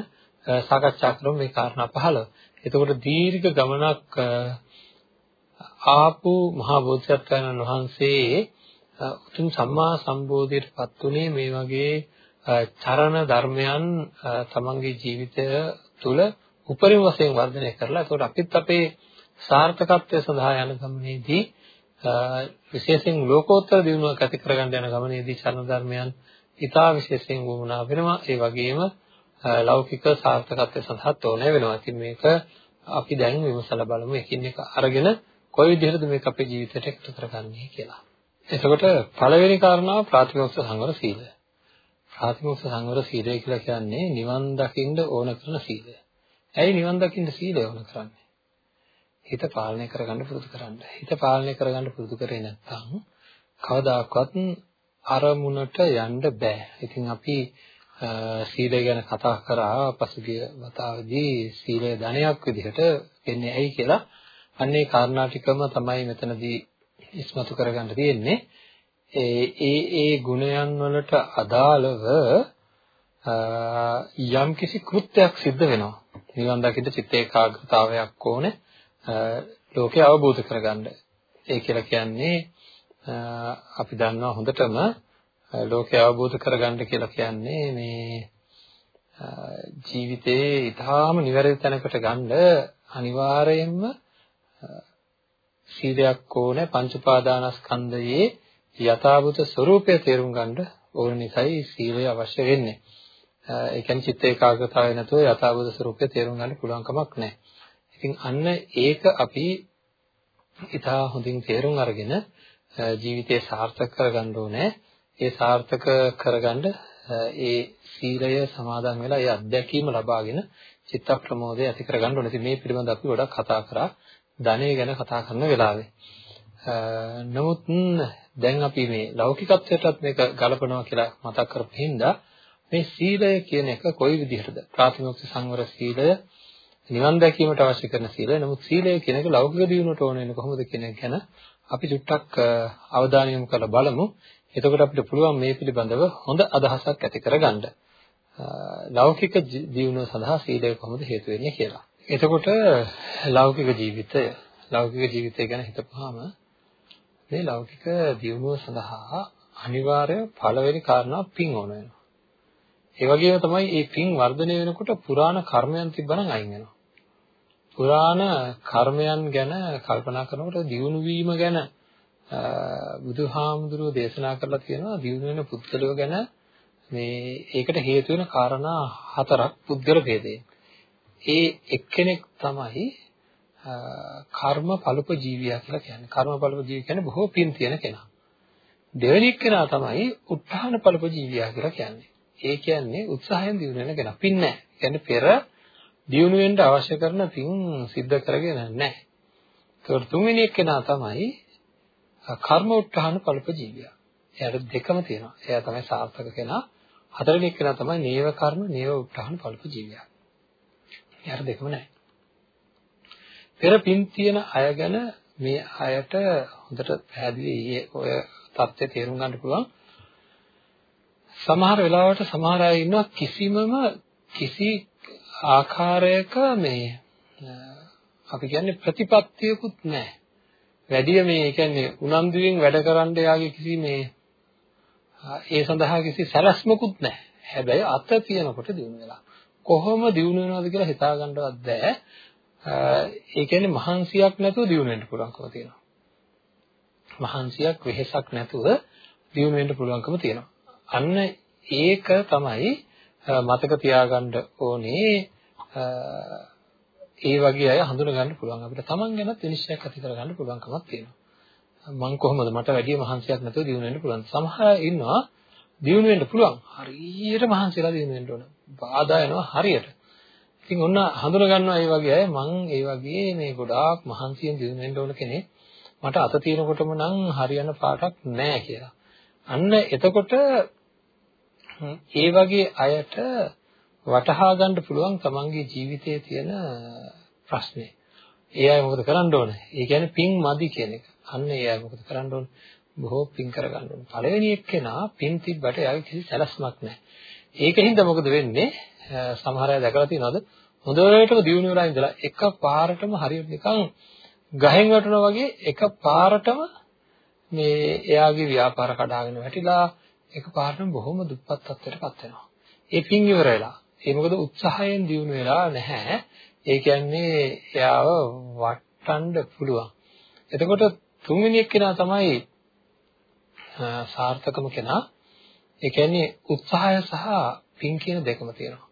සාකච්ඡා කරමු මේ කාරණා 15. එතකොට දීර්ඝ ගමනක් ආපු මහා බෝධිසත්වයන්න් වහන්සේ උතුම් සම්මා සම්බෝධියට පත් උනේ මේ වගේ චරණ ධර්මයන් තමන්ගේ ජීවිතය තුළ උපරිම වශයෙන් වර්ධනය කරලා එතකොට අපිත් අපේ සාර්ථකත්වය සඳහා යන ගමනේදී විශේෂයෙන් ලෝකෝත්තර දියුණුවක් ඇති කරගන්න යන ගමනේදී චරණ ධර්මයන් ඉතා විශේෂයෙන් වුණා වෙනවා ඒ වගේම ලෞකික සාර්ථකත්වය සඳහාත් ඕනේ වෙනවා. ඉතින් මේක අපි දැන් විමසලා බලමු එකින් එක අරගෙන කොයි විදිහටද මේක අපේ ජීවිතයට එකතු කරගන්නේ කියලා. එතකොට පළවෙනි කාරණාව ප්‍රාතිමෝක්ෂ සංවර සීලය. ප්‍රාතිමෝක්ෂ සංවර සීලය කියලා කියන්නේ නිවන් දකින්න ඕන කරන සීලය. ඇයි නිවන් දකින්න සීලය ඕන කරන්නේ? හිත පාලනය කරගන්න පුරුදු කරන්න. හිත පාලනය කරගන්න පුරුදු කරේ නැත්නම් කවදාකවත් අරමුණට යන්න බෑ. ඉතින් අපි සීලය ගැන කතා කරා පසුගිය වතාවේදී සීලය ධනයක් විදිහට වෙන්නේ ඇයි කියලා. අන්නේ කාරණා ටිකම තමයි මෙතනදී ඉස්මතු කරගන්න තියෙන්නේ. ඒ ඒ ඒ ගුණයන් වලට අදාළව යම් කිසි කෘත්‍යයක් සිද්ධ වෙනවා. නිවන් දකින්න චිත්ත ඒකාග්‍රතාවයක් ඕනේ. ලෝකේ අවබෝධ කරගන්න. ඒ කියලා කියන්නේ අපි දන්නවා හොඳටම ලෝකය අවබෝධ කරගන්න කියලා කියන්නේ මේ ජීවිතේ ඊටාම නිවැරදි තැනකට ගන්න අනිවාර්යයෙන්ම සීලයක් ඕනේ පංච උපාදානස්කන්ධයේ යථාභූත ස්වરૂපය තේරුම් ගන්න ඕන නිසායි සීලය අවශ්‍ය වෙන්නේ. ඒ කියන්නේ චිත්ත ඒකාග්‍රතාවය නැතුව යථාභූත ස්වરૂපය තේරුම් ගන්න පුළුවන් කමක් නැහැ. ඉතින් අන්න ඒක අපි ඉතා හොඳින් තේරුම් අරගෙන ජීවිතය සාර්ථක කරගන්න ඕනේ. ඒ සාර්ථක කරගන්න ඒ සීලය සමාදන් වෙලා ඒ අත්දැකීම ලබාගෙන චිත්ත ප්‍රමෝදය ඇති කරගන්න ඕනේ. ඉතින් මේ පිළිබඳව අපි ගොඩක් කතා කරා ධනය ගැන කතා කරන වෙලාවේ. නමුත් දැන් අපි මේ ලෞකිකත්වයටත් මේක ගලපනවා කියලා මතක් කරපු හින්දා මේ සීලය කියන එක කොයි විදිහටද? ප්‍රාතිමෝක්ෂ සංවර සීලය නිවන් දැකීමට අවශ්‍ය කරන සීලය. නමුත් සීලය කියන එක ලෞකික දියුණුවට ඕන වෙන්නේ කොහොමද කියන එක ගැන අපි චුට්ටක් අවධානය යොමු කරලා බලමු. එතකොට අපිට පුළුවන් මේ පිළිබඳව හොඳ අදහසක් ඇති කරගන්න. ලෞකික ජීවනය සඳහා සීලය කොහොමද හේතු වෙන්නේ කියලා. එතකොට ලෞකික ජීවිතය ලෞකික ජීවිතය ගැන හිතපුවාම මේ ලෞකික දියුණුව සඳහා අනිවාර්ය පළවෙනි කාරණා පින් ඕන වෙනවා. ඒ වගේම තමයි මේ පින් වර්ධනය වෙනකොට පුරාණ කර්මයන් තිබ්බනම් අයින් වෙනවා. පුරාණ කර්මයන් ගැන කල්පනා කරනකොට දියුණු වීම ගැන බුදුහාමුදුරුවෝ දේශනා කරලා තියෙනවා දිනු වෙන පුද්ගලයෝ ගැන මේ ඒකට හේතු වෙන කාරණා හතරක් පුද්ගල ભેදයෙන්. ඒ එක්කෙනෙක් තමයි කර්ම ඵලප ජීවියා කියලා කියන්නේ. කර්ම ඵලප ජීවි කියන්නේ බොහෝ පින් තියෙන කෙනා. දෙවෙනි කෙනා තමයි උත්හාන ඵලප ජීවියා කියලා කියන්නේ. ඒ කියන්නේ උත්සාහයෙන් දිනු වෙන කෙනා. පින් නැහැ. කියන්නේ පෙර දිනු වෙන්න අවශ්‍ය කරන පින් සිද්ධ කරගෙන නැහැ. ඒකට තුන්වෙනි කෙනා තමයි කර්ම උත්හාන කල්ප ජීවියා. එයාට දෙකම තියෙනවා. එයා තමයි සාර්ථක කෙනා. හතරවෙනි කෙනා තමයි නේව කර්ම නේව උත්හාන කල්ප ජීවියා. එයාට දෙකම නැහැ. පෙර පින් තියෙන අය ගැන මේ අයට හොඳට පැහැදිලි ඔය தත්ත්වය තේරුම් ගන්න පුළුවන්. සමහර වෙලාවට සමහර අය ඉන්නවා කිසිමම කිසි ආකාරයක මේ අපි කියන්නේ ප්‍රතිපත්තියකුත් නැහැ. වැඩිය මේ කියන්නේ උනන්දුවෙන් වැඩ කරන්න යාගේ කිසි මේ ඒ සඳහා කිසි සැලැස්මකුත් නැහැ. හැබැයි අත තියනකොට දිනු වෙලා. කොහොම දිනු වෙනවද කියලා හිතා ගන්නවත් බෑ. ඒ කියන්නේ මහන්සියක් නැතුව දිනු වෙන්න පුළුවන්කම තියෙනවා. මහන්සියක් වෙහෙසක් නැතුව දිනු වෙන්න පුළුවන්කම තියෙනවා. අන්න ඒක තමයි මතක තියාගන්න ඕනේ ඒ වගේ අය හඳුන ගන්න පුළුවන් අපිට තමන් ගැනත් විනිශ්චයක් ඇති කර ගන්න පුළුවන්කමක් තියෙනවා. මං කොහොමද මට වැඩි මහන්සියක් නැතුව දිනු වෙන්න පුළුවන්. සමහර අය ඉන්නවා දිනු වෙන්න පුළුවන්. හරියට මහන්සිලා දිනු වෙන්න ඕන. බාධා එනවා හරියට. ඉතින් ඔන්න හඳුන ගන්නවා ඒ වගේ අය මං ඒ වගේ මේ ගොඩාක් මහන්සියෙන් දිනු වෙන්න ඕන කෙනෙක්. මට අත තියෙනකොටම නම් හරියන පාටක් නැහැ කියලා. අන්න එතකොට ඒ වගේ අයට වටහා ගන්න පුළුවන් තමන්ගේ ජීවිතයේ තියෙන ප්‍රශ්නේ. ඒ අය මොකද කරන්න ඕන? ඒ කියන්නේ පින් මදි කියන එක. අන්න ඒ අය මොකද කරන්න ඕන? බොහෝ පින් කරගන්න ඕන. පළවෙනි එක්කෙනා පින් තිබ්බට එයාගේ කිසි සැලැස්මක් නැහැ. ඒකින්ද මොකද වෙන්නේ? සමහර අය දැකලා තියෙනවද? හොඳටම දියුණු වෙලා ඉඳලා එක පාරටම හරියට නිකන් ගහෙන් වැටුණා වගේ එක පාරටම මේ එයාගේ ව්‍යාපාර කඩාගෙන වැටිලා එක පාරටම බොහොම දුප්පත් තත්ත්වයකටපත් වෙනවා. ඒ පින් ඉවර වෙලා. ඒ මොකද උත්සාහයෙන් දියුණු වෙලා නැහැ. ඒ කියන්නේ එයාව වටන්න පුළුවන්. එතකොට තුන්වෙනි එක්කෙනා තමයි සාර්ථකම කෙනා. ඒ කියන්නේ උත්සාහය සහ පින් කියන දෙකම තියෙනවා.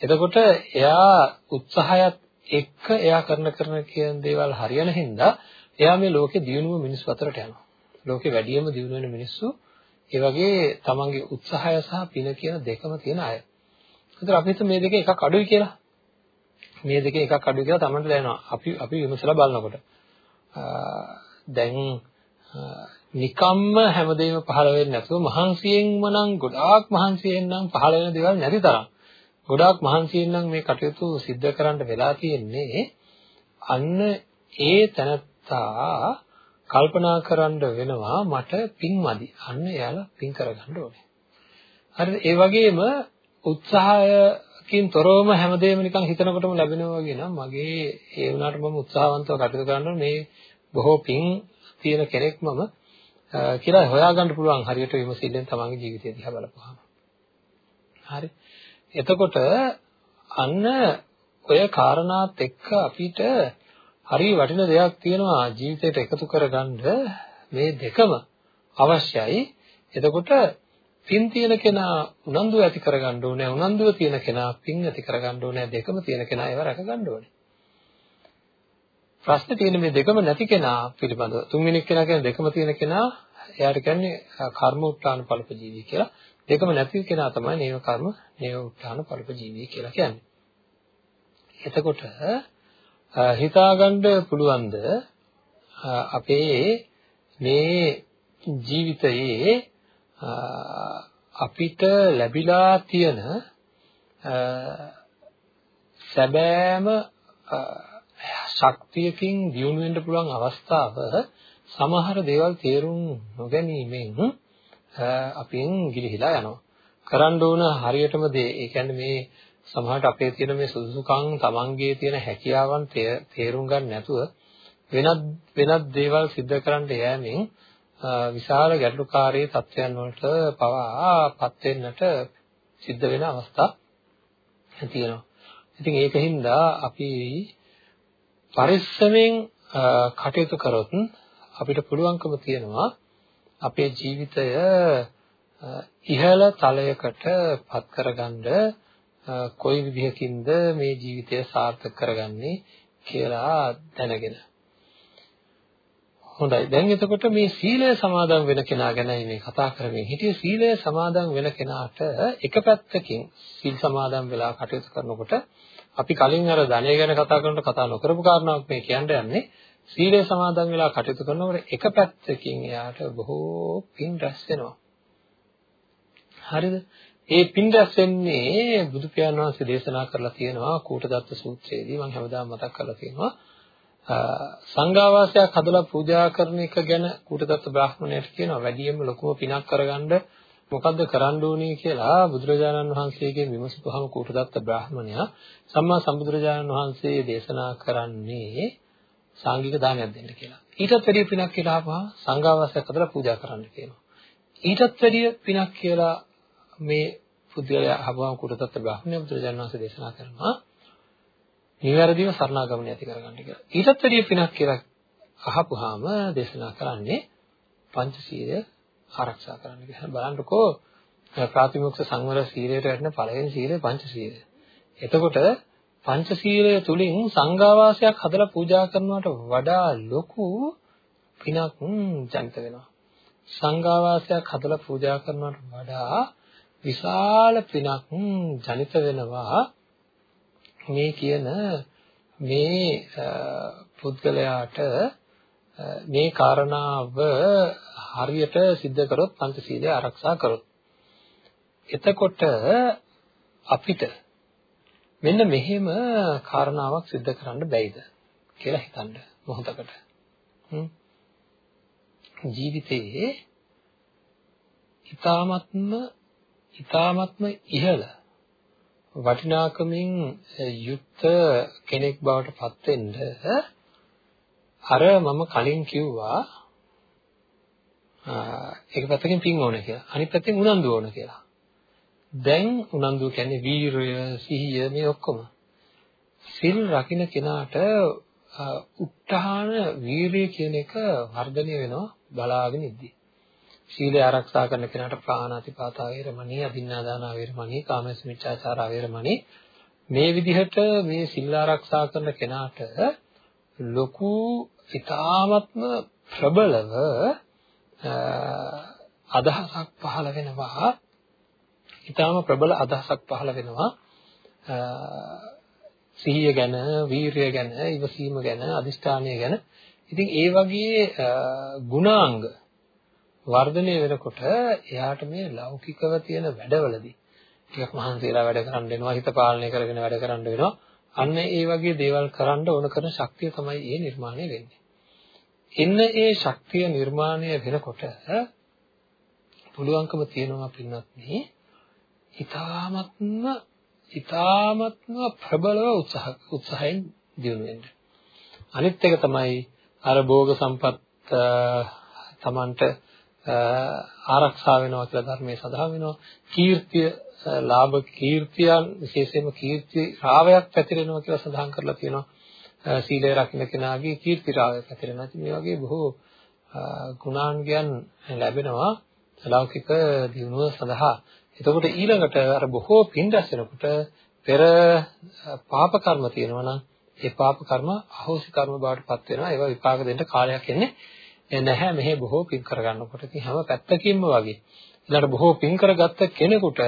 එතකොට එයා උත්සාහයත් එක්ක එයා කරන කරන කියන දේවල් හරියන හින්දා එයා මේ ලෝකේ දියුණුව මිනිස්සු අතරට යනවා. ලෝකේ වැඩියම දියුණු වෙන මිනිස්සු ඒ වගේ තමන්ගේ උත්සාහය සහ පින කියන දෙකම තියෙන අය. ඒතර අපි හිත මේ දෙකේ එකක් අඩුයි කියලා. මේ දෙකේ එකක් අඩුයි කියලා තමන්ට දැනෙනවා. අපි අපි විමසලා බලනකොට. දැන් නිකම්ම හැමදේම පහළ වෙන්නේ නැතුව මහන්සියෙන්ම නම් ගොඩාක් මහන්සියෙන් නම් පහළ වෙන දේවල් නැති තරම්. ගොඩාක් මහන්සියෙන් නම් මේ කටයුතු සිද්ධ කරන්න වෙලා තියෙන්නේ අන්න ඒ තනත්තා කල්පනා කරන්න වෙනවා මට පින් මදි. අන්න එයාලා පින් කරගන්න ඕනේ. හරිද? ඒ වගේම උත්සාහයකින් තොරවම හැමදේම නිකන් හිතනකොටම ලැබෙනවා වගේ නම් මගේ ඒ වුණාට මම උත්සාහවන්තව කටයුතු කරනවා මේ බොහෝ පින් තියෙන කෙනෙක් මම කියලා හොයාගන්න පුළුවන් හරියට විමසිල්ලෙන් තමන්ගේ ජීවිතය දිහා බලපුවාම. හරි. එතකොට අන්න ඔය කාරණාත් එක්ක අපිට හරි වටින දෙයක් තියෙනවා ජීවිතයට එකතු කරගන්න මේ දෙකම අවශ්‍යයි. එතකොට පින් තියෙන කෙනා උනන්දුව ඇති කරගන්න ඕනේ. උනන්දුව තියෙන කෙනා පින් ඇති කරගන්න ඕනේ. දෙකම තියෙන කෙනා ඒව රැකගන්න ඕනේ. ප්‍රශ්නේ තියෙන්නේ මේ දෙකම නැති කෙනා පිළිබඳව. තුන්වෙනි කෙනා කියන්නේ දෙකම තියෙන කෙනා එයාට කියන්නේ කර්ම උත්තාන පළපජීවී කියලා. දෙකම නැති කෙනා තමයි නේව කර්ම නේව උත්තාන පළපජීවී කියලා කියන්නේ. එතකොට හිතාගන්න පුළුවන්ද අපේ මේ ජීවිතයේ අපිට ලැබිලා තියෙන සැබෑම ශක්තියකින් දියුණු වෙන්න පුළුවන් අවස්ථාව සමහර දේවල් තේරුම් නොගැනීමෙන් අපින් ගිලිහිලා යනවා. කරන්න ඕන හරියටම දේ. ඒ කියන්නේ මේ සමහරට අපේ තියෙන මේ සුදුසුකම් තමන්ගේ තියෙන හැකියාවන් තේරුම් ගන්න නැතුව වෙනත් වෙනත් දේවල් සිද්ධ කරන්න යෑමෙන් විශාල ගැටලුකාරී තත්ත්වයන් වලට පවාපත් වෙන්නට සිද්ධ වෙන අවස්ථා තියෙනවා. ඉතින් ඒකින්ද අපි පරිස්සමෙන් කටයුතු කරොත් අපිට පුළුවන්කම තියෙනවා අපේ ජීවිතය ඉහළ තලයකට පත් කරගන්න කොයි විදිහකින්ද මේ ජීවිතය සාර්ථක කරගන්නේ කියලා දැනගෙන. හොඳයි. දැන් එතකොට මේ සීලය සමාදන් වෙන කෙනා ගැනයි මේ කතා කරමින් හිටියේ. සීලය සමාදන් වෙන කෙනාට එක පැත්තකින් සීල් සමාදන් වෙලා කටයුතු කරනකොට අපි කලින් අර ධනය ගැන කතා කරනකොට කතා නොකරපු කාරණාවක් මේ කියන්න යන්නේ. සීලය සමාදන් වෙලා කටයුතු කරනකොට එක පැත්තකින් එයාට බොහෝ පින් රැස් වෙනවා. හරිද? ඒ පින් රැස් වෙන්නේ බුදු පියාණන් වහන්සේ දේශනා කරලා තියෙනවා කූටදත්ත සූත්‍රයේදී මම හැමදාම මතක් කරලා තියෙනවා සංඝාවාසයක් හදලා පූජා කරන එක ගැන කූටදත්ත බ්‍රාහ්මණයට කියනවා වැඩියෙන්ම ලොකුම පිනක් කරගන්න මොකද්ද කරන්න ඕනේ කියලා බුදුරජාණන් වහන්සේගෙන් විමසපුවාම කූටදත්ත බ්‍රාහ්මණයා සම්මා සම්බුදුරජාණන් වහන්සේ දේශනා කරන්නේ සාංගික දානයක් දෙන්න කියලා. ඊටත් වැඩිය පිනක් කියලා ආපහා සංඝාවාසයක් හදලා පූජා කරන්න කියනවා. ඊටත් වැඩිය පිනක් කියලා මේ පුද්ගලයා අහපුවාම කුටතත් බ්‍රහ්මණය බුදුරජාණන් වහන්සේ දේශනා කරනවා නිවැරදිව සරණාගමනය ඇති කරගන්න කියලා. ඊටත් වැඩිය පිනක් කියලා අහපුවාම දේශනා කරන්නේ පංචශීලය ආරක්ෂා කරන්න කියලා. බලන්නකෝ ප්‍රාතිමොක්ෂ සංවර සීලයට වැටෙන පළවෙනි සීලය පංචශීලය. එතකොට පංචශීලය තුලින් සංඝාවාසයක් හදලා පූජා කරනවට වඩා ලොකු පිනක් ජනිත වෙනවා. සංඝාවාසයක් හදලා පූජා කරනවට වඩා විශාල පිනක් ජනිත වෙනවා. මේ කියන මේ පුද්ගලයාට මේ කාරණාව හරියට सिद्ध කරොත් පංචශීලය ආරක්ෂා කරොත්. එතකොට අපිට මෙන්න මෙහෙම කාරණාවක් सिद्ध කරන්න බැයිද කියලා හිතන්න මොහොතකට. ජීවිතයේ ඊ타මත්ම ඊ타මත්ම ඉහළ වටිනාකමින් යුක්ත කෙනෙක් බවට පත් වෙන්න අර මම කලින් කිව්වා ඒක පැත්තකින් පින් ඕන කියලා. අනිත් පැත්තෙන් උනන්දු ඕන කියලා. දැන් උනන්දු කියන්නේ වීරය, සිහිය මේ ඔක්කොම. සිල් රකින්න කෙනාට උත්හාන වීරිය කියන එක වර්ධනය වෙනවා බලාගෙන ඉද්දී. සීලය ආරක්ෂා කරන කෙනාට ප්‍රාණාතිපාතා වේරමණී, අදින්නාදාන වේරමණී, කාමසමිච්ඡාචාර වේරමණී මේ විදිහට මේ සීල ආරක්ෂා කරන කෙනාට ලොකු ඊ타ත්ම ප්‍රබලව අදහසක් පහළ වෙනවා. ඊටාම ප්‍රබල අදහසක් පහළ වෙනවා. සිහිය ගැන, වීරිය ගැන, ඉවසීම ගැන, අදිෂ්ඨානය ගැන. ඉතින් ඒ වගේ ගුණාංග වර්ධනය වෙනකොට එයාට මේ ලෞකිකව තියෙන වැඩවලදී ටිකක් මහන්සියලා වැඩ කරන්න වෙනවා, හිත පාලනය කරගෙන වැඩ කරන්න වෙනවා. අන්න ඒ වගේ දේවල් කරන්න ඕන කරන ශක්තිය තමයි ඒ නිර්මාණය වෙන්නේ. එන්න ඒ ශක්තිය නිර්මාණය වෙනකොට පුළුවන්කම තියෙනවා පින්නත් මේ ඊ타මත්ම ඊ타මත්ම ප්‍රබලව උත්සාහ උත්සාහයෙන් දිනු වෙන්න. අනිත් එක තමයි අර භෝග සම්පත් තමන්ට ආරක්ෂා වෙනවා කියලා ධර්මයේ සඳහන් වෙනවා. කීර්තිය ලාභ කීර්තියන් විශේෂයෙන්ම කීර්ති රාවයක් පැතිරෙනවා කියලා සඳහන් කරලා තියෙනවා. සීලය රකින්න කෙනාගේ කීර්ති රාවයක් පැතිරෙනවා. ඉතින් මේ වගේ බොහෝ ගුණාංගයන් ලැබෙනවා ලෞකික දියුණුව සඳහා. එතකොට ඊළඟට අර බොහෝ පින් රැස් වෙනකොට පෙර පාප කර්ම තියෙනවා නම් ඒ පාප කර්ම අහෝසි කර්ම බවට පත් වෙනවා. ඒවා විපාක දෙන්න කාලයක් එන්නේ නැහැ. මෙහි බොහෝ පින් කරගන්නකොට ඉතින් හැම පැත්තකින්ම වගේ. ඊළඟට බොහෝ පින් කරගත්ත කෙනෙකුට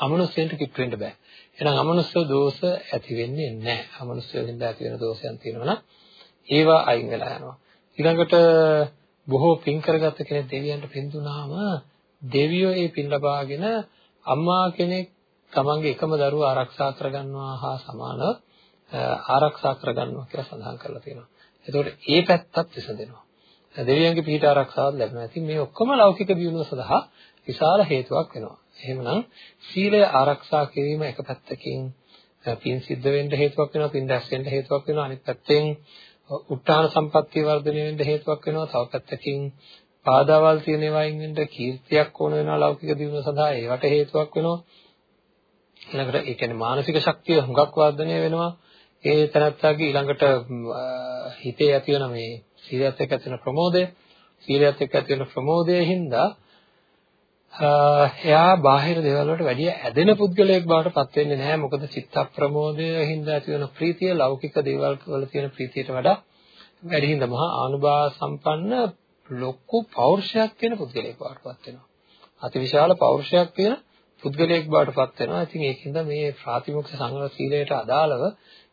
අමනුෂ්‍යයන්ට කිප් වෙන්න බෑ. එහෙනම් අමනුෂ්‍ය දෝෂ ඇති වෙන්නේ නැහැ. අමනුෂ්‍යයෙන් ඇති වෙන දෝෂයන් තියෙනවා නම් ඒවා අයින් වෙලා යනවා. ඊළඟට බොහෝ පින් කරගත්ත කෙනෙක් දෙවියන්ට පින් දුනාම දෙවියෝ ඒ පින් ලබාගෙන අම්මා කෙනෙක් තමන්ගේ එකම දරුවා ආරක්ෂා කරගන්නවා හා සමානව ආරක්ෂා කරගන්නවා කියලා සඳහන් කරලා තියෙනවා. එතකොට ඒ පැත්තත් විසඳෙනවා. දෙවියන්ගේ පිහිට ආරක්ෂාවක් ලැබෙනවා. ඉතින් මේ ඔක්කොම ලෞකික දියුණුව සඳහා විශාල හේතුවක් වෙනවා. එහෙමනම් සීලය ආරක්ෂා කිරීම එක පැත්තකින් පින් සිද්ධ වෙන්න හේතුවක් වෙනවා, පින් දැස් වෙන්න හේතුවක් වෙනවා. අනිත් පැත්තෙන් උත්හාන සම්පත්තිය වර්ධනය වෙන්න හේතුවක් වෙනවා. තව පැත්තකින් බාධාවල් තියෙන ඒවායින් වෙන්න කීර්තියක් ඕන වෙනවා ලෞකික දියුණුව සඳහා ඒවට හේතුවක් වෙනවා ඊළඟට ඒ කියන්නේ මානසික ශක්තිය හුඟක් වර්ධනය වෙනවා ඒ තනත්තාගේ ඊළඟට හිතේ ඇති වෙන මේ සීලයත් එක්ක ඇති වෙන ප්‍රමෝදය සීලයත් එක්ක ඇති වෙන ප්‍රමෝදයේ හින්දා එයා බාහිර දේවල් වලට වැඩිය ඇදෙන පුද්ගලයෙක් බවට පත් වෙන්නේ නැහැ මොකද චිත්ත ප්‍රමෝදය හින්දා ඇති වෙන ප්‍රීතිය ලෞකික දේවල් වල තියෙන ප්‍රීතියට වඩා වැඩි හින්දා මහා ආනුභාව සම්පන්න ලොකු පෞරුෂයක් තියෙන පුද්ගලයෙක් බවටපත් වෙනවා. අතිවිශාල පෞරුෂයක් තියෙන පුද්ගලයෙක් බවටපත් වෙනවා. ඉතින් ඒකින්ද මේ ප්‍රාතිමොක්ෂ සංවර සීලයට අදාළව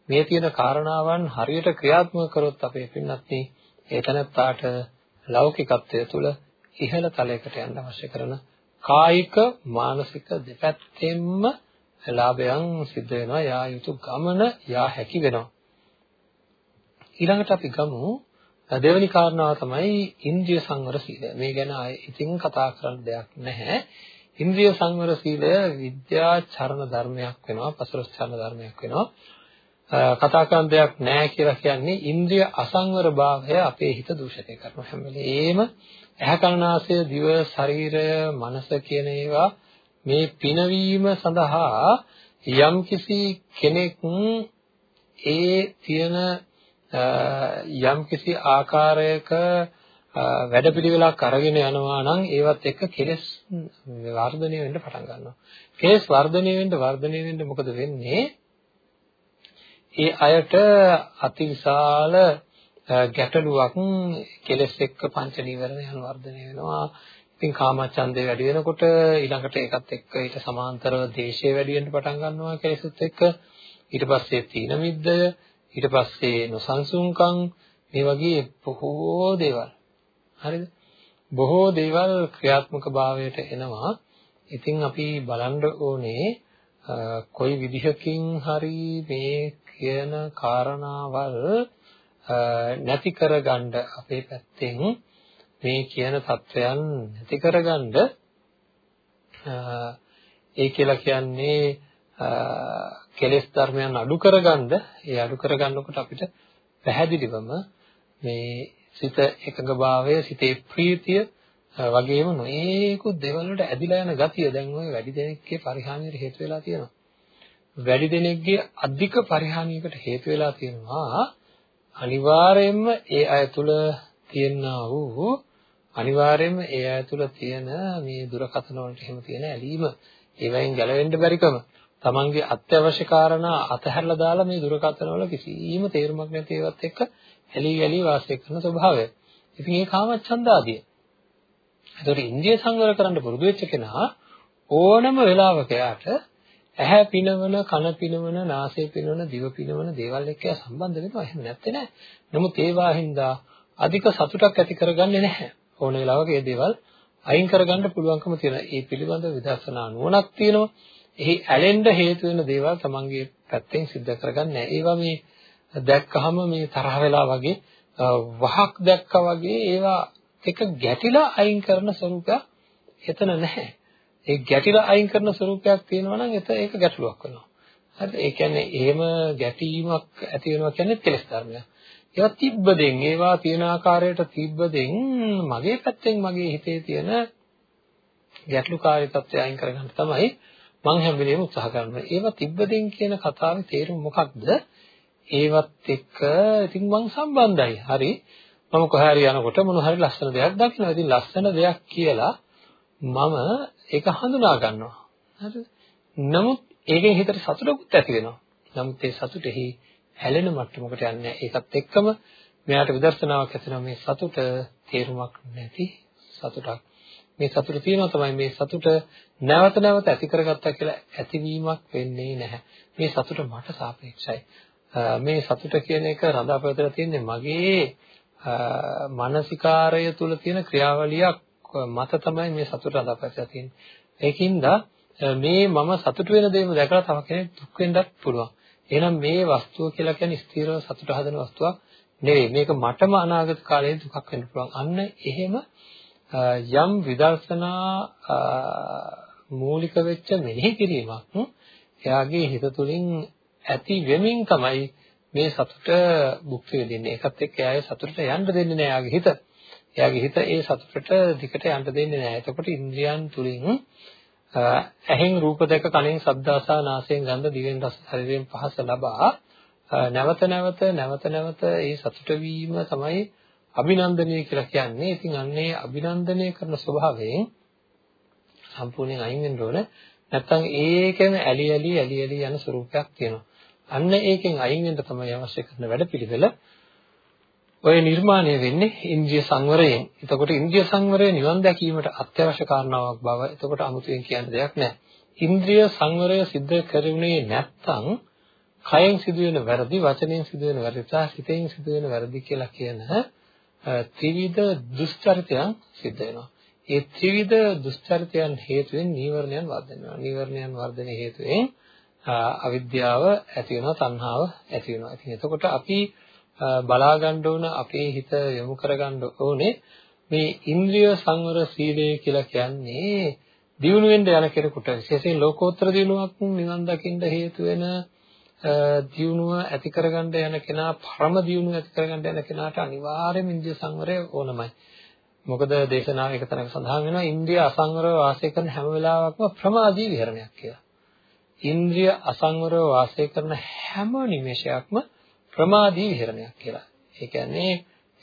මේ තියෙන කාරණාවන් හරියට ක්‍රියාත්මක කරොත් අපේ පින්නත් ඒ තනත්තාට ලෞකිකත්වය තුළ ඉහළ තලයකට යන්න අවශ්‍ය කරන කායික මානසික දෙපැත්තෙන්ම ලාභයන් සිද්ධ වෙනවා යා යුතු ගමන යා හැකි වෙනවා ඊළඟට අපි ගමු දෙවෙනි කාරණාව තමයි ඉන්ද්‍රිය සංවර සීලය. මේ ගැන ඉතින් කතා කරන්න දෙයක් නැහැ. ඉන්ද්‍රිය සංවර සීලය විද්‍යා චරණ ධර්මයක් වෙනවා, පසළොස් චරණ ධර්මයක් වෙනවා. කතා කරන්න දෙයක් නැහැ කියලා කියන්නේ ඉන්ද්‍රිය අසංවර භාවය අපේ හිත දූෂණය කරනවා හැම වෙලේම ඇහැ කනනාසය දිව ශරීරය මනස කියන ඒවා මේ පිනවීම සඳහා යම්කිසි කෙනෙක් ඒ තියෙන යම්කිසි ආකාරයක වැඩපිළිවෙලක් අරගෙන යනවා නම් ඒවත් එක්ක කෙලස් වර්ධනය වෙන්න පටන් ගන්නවා. කෙලස් වර්ධනය වෙන්න වර්ධනය වෙන්න මොකද වෙන්නේ? ඒ අයට අතිවිශාල ගැටලුවක් කෙලස් එක්ක පංච නීවරණයන් වර්ධනය වෙනවා. ඉතින් කාමච්ඡන්දේ වැඩි වෙනකොට ඊළඟට ඒකත් එක්ක ඊට සමාන්තරව දේශය වැඩි වෙන්න පටන් ගන්නවා කෙලෙසුත් එක්ක. ඊට පස්සේ තීන මිද්දය ඊට පස්සේ නොසන්සුන්කම් මේ වගේ බොහෝ දේවල්. හරිද? බොහෝ දේවල් ක්‍රියාත්මක භාවයට එනවා. ඉතින් අපි බලන්න ඕනේ කොයි විදිහකින් හරි මේ කියන කාරණාවල් නැති කරගන්න අපේ පැත්තෙන් මේ කියන தත්වයන් නැති කරගන්න ඒ කියලා කියන්නේ කෙලෙස් ධර්මයන් අඩු කරගන්න ඒ අඩු කරගන්නකොට අපිට පැහැදිලිවම මේ සිත එකඟභාවය සිතේ ප්‍රීතිය වගේම නොයේකුත් දේවල් වලට ඇදිලා යන ගතිය දැන් ওই වැඩි දෙනෙක්ගේ පරිහානියට හේතු වෙලා තියෙනවා. වැඩි දෙනෙක්ගේ අධික පරිහානියකට හේතු වෙලා තියෙනවා. අනිවාර්යයෙන්ම ඒ අය තුල තියෙනා වූ අනිවාර්යයෙන්ම ඒ අය තුල තියෙන මේ දුරකථන වලට එහෙම තියෙන ඇලීම ඒවෙන් ගැලවෙන්න බැරිකම තමන්ගේ අත්‍යවශ්‍ය කාරණා අතහැරලා දාලා මේ දුරකථන වල කිසිම තේරුමක් නැති ඒවත් එක්ක ඇලී ගැලී වාසය කරන ස්වභාවය. ඉතින් ඒ කාමච්ඡන්දාදිය. ඒතකොට ඉන්ද්‍රිය සංවර කරන්න පුරුදු වෙච්ච කෙනා ඕනම වෙලාවක යාට ඇහැ පිනවන, කන පිනවන, නාසය පිනවන, දිව පිනවන දේවල් එක්ක සම්බන්ධ වෙනවා. එහෙම නැත්තේ නෑ. නමුත් ඒවා හින්දා අධික සතුටක් ඇති කරගන්නේ නැහැ. ඕන වෙලාවක මේ දේවල් අයින් කරගන්න පුළුවන්කම තියෙනවා. ඒ පිළිබඳ විදර්ශනා නුවණක් තියෙනවා. එහි ඇලෙන්න හේතු වෙන දේවල් තමන්ගේ පැත්තෙන් सिद्ध කරගන්නේ ඒවා මේ දැක්කහම මේ තරහ වෙලා වගේ වහක් දැක්කා වගේ ඒවා එක ගැටිලා අයින් කරන ස්වරූපයක් එතන නැහැ. ඒ ගැටිලා අයින් කරන ස්වરૂපයක් තියෙනවා නම් එත ඒක ගැටලුවක් වෙනවා. හරිද? ඒ කියන්නේ එහෙම ගැටීමක් ඇති වෙනවා කියන්නේ කෙලස් ධර්මයක්. ඒවා තිබ්බදෙන් ඒවා තියෙන ආකාරයට තිබ්බදෙන් මගේ පැත්තෙන් මගේ හිතේ තියෙන ගැටලුකාරී තත්ත්වය අයින් කරගන්න තමයි මම හැම වෙලේම උත්සාහ කරනවා. ඒවා තිබ්බදෙන් කියන කතාවේ තේරුම මොකක්ද? ඒවත් එක්ක ඉතින් මං සම්බන්ධයි. හරි. මම කොහේ හරි යනකොට මොන හරි ලස්සන දෙයක් දකිනවා. ඉතින් ලස්සන දෙයක් කියලා මම ඒක හඳුනා ගන්නවා. හරිද? නමුත් ඒකෙන් හිතට සතුටකුත් ඇති වෙනවා. නමුත් ඒ සතුටෙහි හැලෙන මට්ටමකට යන්නේ ඒකත් එක්කම මෙයාට විදර්ශනාවක් ඇතිවෙනවා මේ සතුට තේරුමක් නැති සතුටක්. මේ සතුට තියෙනවා තමයි මේ සතුට නැවත නැවත ඇති කරගත්තා කියලා ඇතිවීමක් වෙන්නේ නැහැ. මේ සතුට මට සාපේක්ෂයි. මේ සතුට කියන එක රඳාපවතලා තියෙන්නේ මගේ මානසිකාරය තුල තියෙන ක්‍රියාවලියක් මත තමයි මේ සතුට රඳාපවතලා තියෙන්නේ. ඒකින්ද මේ මම සතුට වෙන දේම දැකලා තව කෙනෙක් දුක් වෙන්නත් පුළුවන්. එහෙනම් මේ වස්තුව කියලා කියන්නේ ස්ථිරව සතුට හදන වස්තුවක් නෙවෙයි. මේක මටම අනාගත කාලයේ දුකක් වෙන්න පුළුවන්. අන්න එහෙම යම් විදර්ශනා මූලික වෙච්ච මෙනෙහි කිරීමක් එයාගේ හිත තුළින් ඇති වෙමින් තමයි මේ සතුට භුක්ති විඳින්නේ. ඒකත් එක්ක එයාගේ සතුටට යන්න දෙන්නේ නැහැ එයාගේ හිත. එයාගේ හිත ඒ සතුටට දිකට යන්න දෙන්නේ නැහැ. එතකොට ඉන්ද්‍රියන් තුලින් ඇහෙන් රූප දැක කනෙන් ශබ්ද අසා නාසයෙන් ගන්ධ දිවෙන් රස ශරීරයෙන් පහස ලබා නැවත නැවත නැවත නැවත ඒ සතුට වීම තමයි අභිනන්දනය කියලා කියන්නේ. ඉතින් අන්නේ අභිනන්දනය කරන ස්වභාවයෙන් සම්පූර්ණයෙන් අයින් වෙන්න ඕන. නැත්තම් ඒකෙම ඇලි ඇලි ඇලි ඇලි යන ස්වરૂපයක් තියෙනවා. අන්න ඒකෙන් අයින් වෙන්න තමයි අවශ්‍ය කරන වැඩපිළිවෙල. ඔය නිර්මාණය වෙන්නේ ඉන්ද්‍රිය සංවරයෙන්. එතකොට ඉන්ද්‍රිය සංවරය නිවන් දැකීමට අත්‍යවශ්‍ය කාරණාවක් බව එතකොට අමුතුවෙන් කියන්න දෙයක් නැහැ. ඉන්ද්‍රිය සංවරය સિદ્ધ කරුණේ නැත්නම් කයෙන් සිදුවෙන වැරදි, වචනයෙන් සිදුවෙන වැරදි, සහ සිතෙන් සිදුවෙන වැරදි කියලා කියන ත්‍රිවිධ දුස්චරිතයන් සිද්ධ වෙනවා. ඒ ත්‍රිවිධ දුස්චරිතයන් හේතුවෙන් නීවරණයන් වර්ධනය වෙනවා. නීවරණයන් වර්ධනය හේතුවෙන් අවිද්‍යාව ඇති වෙනවා, තණ්හාව ඇති වෙනවා. ඉතින් එතකොට අපි බලා ගන්න ඕන අපේ හිත යොමු කර ගන්න ඕනේ මේ ඉන්ද්‍රිය සංවර සීලය කියලා කියන්නේ දියුණු වෙන්න යන කෙනෙකුට විශේෂයෙන් ලෝකෝත්තර දියුණුවක් නිවන් දකින්න හේතු වෙන දියුණුව ඇති කරගන්න යන කෙනා පරම දියුණුව ඇති කරගන්න යන කෙනාට අනිවාර්යයෙන්ම ඉන්ද්‍රිය සංවරය ඕනමයි. මොකද දේශනාව එක තැනක සඳහන් වෙනවා ඉන්ද්‍රිය අසංවරව වාසය කරන හැම වෙලාවකම ප්‍රමාදී විහරණයක් කියලා. ඉන්ද්‍රිය අසංවරව වාසය කරන හැම නිමේෂයක්ම ප්‍රමාදී විහරණයක් කියලා. ඒ කියන්නේ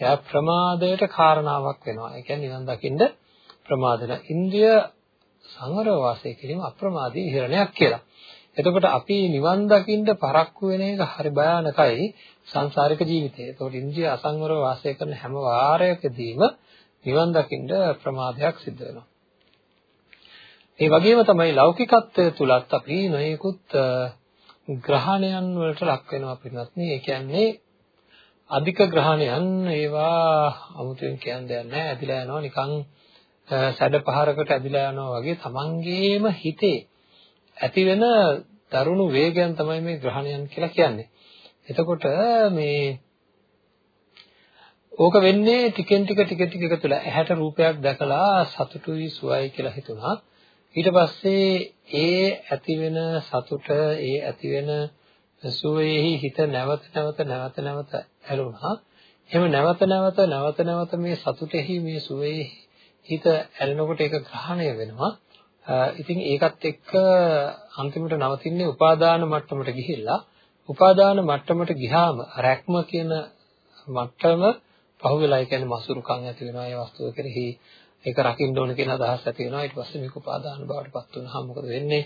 එයා ප්‍රමාදයට කාරණාවක් වෙනවා. ඒ කියන්නේ නිවන් දකින්න ප්‍රමාදන ඉන්ද්‍රිය සංවරව වාසය කිරීම අප්‍රමාදී විහරණයක් කියලා. එතකොට අපි නිවන් දකින්න පරක්කු වෙන එක හරි භයානකයි සංසාරික ජීවිතේ. එතකොට ඉන්ද්‍රිය අසංවරව වාසය කරන හැම වාරයකදීම නිවන් දකින්න ප්‍රමාදයක් සිද්ධ වෙනවා. ඒ වගේම තමයි ලෞකිකත්වය තුලත් අපි නොයෙකුත් ග්‍රහණයන් වලට ලක් වෙනවා පින්නත් නේ. ඒ කියන්නේ අධික ග්‍රහණයන් ඒවා 아무තෙන් කියන්න දෙයක් නැහැ. ඇදිලා යනවා නිකන් සැඩ පහරකට ඇදිලා යනවා වගේ තමන්ගේම හිතේ ඇති වෙන දරුණු වේගයන් තමයි මේ ග්‍රහණයන් කියලා කියන්නේ. එතකොට මේ ඕක වෙන්නේ ටිකෙන් ටික ටික ටික එකතුලා ඇහැට රූපයක් දැකලා සතුටුයි සුවයි කියලා හිතුණා. ඊට පස්සේ ඒ ඇති වෙන සතුට ඒ ඇති වෙන සුවේහි හිත නැවත නැවත නැවත නැවත ඇලුනා. එහෙම නැවත නැවත නැවත නැවත මේ සතුටෙහි මේ සුවේහි හිත ඇලෙනකොට ඒක ග්‍රහණය වෙනවා. ඉතින් ඒකත් එක්ක අන්තිමට නවතින්නේ උපාදාන මට්ටමට ගිහිල්ලා උපාදාන මට්ටමට ගියාම රැක්ම කියන මට්ටම පහුවෙලා ඒ කියන්නේ මසුරුකම් ඇති වෙනවා ඒ වස්තුව කෙරෙහි ඒක රකින්න ඕන කියන අදහස් ඇති වෙනවා. ඊට පස්සේ මේක උපාදාන බවට පත් වුණාම මොකද වෙන්නේ?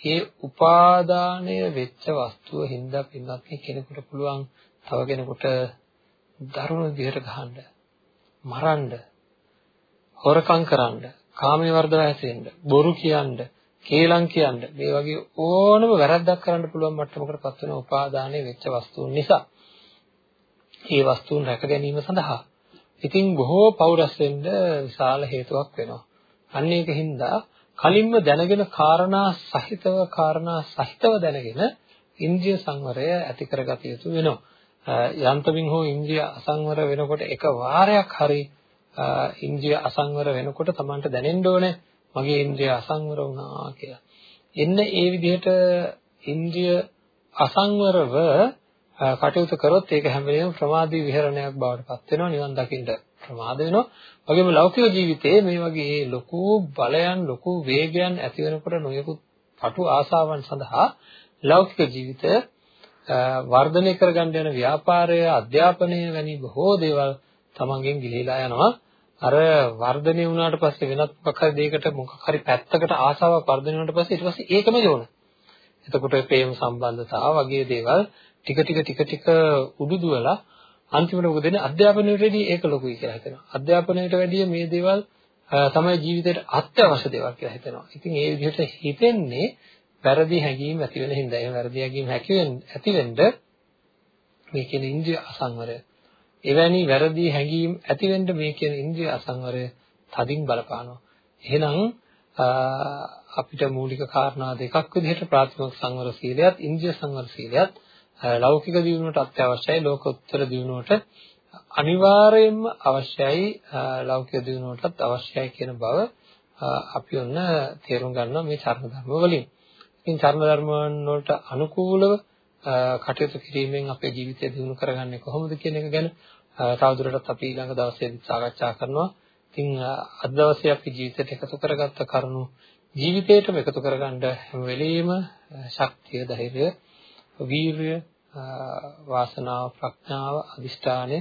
ඒ උපාදානය වෙච්ච වස්තුව හින්දා පින්නත් කෙනෙකුට පුළුවන් තව කෙනෙකුට දරුණු විදිහට ගහන්න මරන්න හොරකම් කරන්න කාමයේ වර්ධව හැසිරෙන්න බොරු කියන්න කේලම් කියන්න මේ වගේ ඕනම වැරද්දක් කරන්න පුළුවන් මට්ටමකට පත් වෙන උපාදානයේ වෙච්ච වස්තුන් නිසා ඒ වස්තුන් රැක ගැනීම සඳහා ඉතින් බොහෝ පෞරස් වෙන්න විශාල හේතුවක් වෙනවා. අන්න ඒකින්ද කලින්ම දැනගෙන කාරණා සහිතව කාරණා සහිතව දැනගෙන ඉන්ද්‍රිය සංවරය ඇති කරගත යුතු වෙනවා. යන්තමින් හෝ ඉන්ද්‍රිය අසංවර වෙනකොට එක වාරයක් හරි ඉන්ද්‍රිය අසංවර වෙනකොට Tamanට දැනෙන්න ඕනේ මගේ ඉන්ද්‍රිය අසංවර වුණා කියලා. එන්න ඒ විදිහට ඉන්ද්‍රිය අසංවරව කටයුතු කරොත් ඒක හැම වෙලේම ප්‍රමාදී විහරණයක් බවට පත් වෙනවා නිවන් දකින්න ප්‍රමාද වෙනවා. වගේම ලෞකික ජීවිතයේ මේ වගේ ලොකු බලයන් ලොකු වේගයන් ඇති වෙනකොට නොයෙකුත් පටු ආසාවන් සඳහා ලෞකික ජීවිතය වර්ධනය කරගන්න යන ව්‍යාපාරය අධ්‍යාපනය වැනි බොහෝ දේවල් තමන්ගෙන් ගිලිහිලා යනවා. අර වර්ධනය වුණාට පස්සේ වෙනත් මොකක් හරි දෙයකට මොකක් හරි පැත්තකට ආසාවක් වර්ධනය වුණාට පස්සේ ඊට පස්සේ ඒකම යොන. එතකොට ප්‍රේම සම්බන්ධතාව වගේ දේවල් ටික ටික ටික ටික උඩුදුවලා අන්තිමට මොකද වෙන්නේ අධ්‍යාපනයේදී ඒක ලොකුයි කියලා හිතෙනවා. අධ්‍යාපනයට වැඩිය මේ දේවල් තමයි ජීවිතේට අත්‍යවශ්‍ය දේවල් කියලා හිතෙනවා. ඉතින් ඒ විදිහට හිතෙන්නේ වැරදි හැඟීම් ඇති වෙන හින්දා. ඒ වැරදි හැඟීම් ඇති වෙන්න මේ කියන ඉන්ද්‍රිය අසංවරය. එවැනි වැරදි හැඟීම් ඇති වෙන්න මේ කියන ඉන්ද්‍රිය අසංවරය තදින් බලපානවා. එහෙනම් අපිට මූලික කාරණා දෙකක් විදිහට ප්‍රාථමික සංවර සීලයත් ඉන්ද්‍රිය සංවර සීලයත් ලෞකික දියුණුවට අත්‍යවශ්‍යයි ලෝකෝත්තර දියුණුවට අනිවාර්යයෙන්ම අවශ්‍යයි ලෞකික දියුණුවටත් අවශ්‍යයි කියන බව අපි ඔන්න තේරුම් ගන්නවා මේ චර්ම ධර්ම වලින්. ඉතින් චර්ම ධර්ම වලට අනුකූලව කටයුතු කිරීමෙන් අපේ ජීවිතය දියුණු කරගන්නේ කොහොමද කියන එක ගැන තවදුරටත් අපි ඊළඟ දවසේදී සාකච්ඡා කරනවා. ඉතින් අද දවසේ අපි ජීවිතයට එකතු කරගත්ත කරුණු ජීවිතේටම එකතු කරගන්න හැම වෙලෙම ශක්තිය, ධෛර්යය, වීරිය, වාසනාව ප්‍රඥාව අදිෂ්ඨානය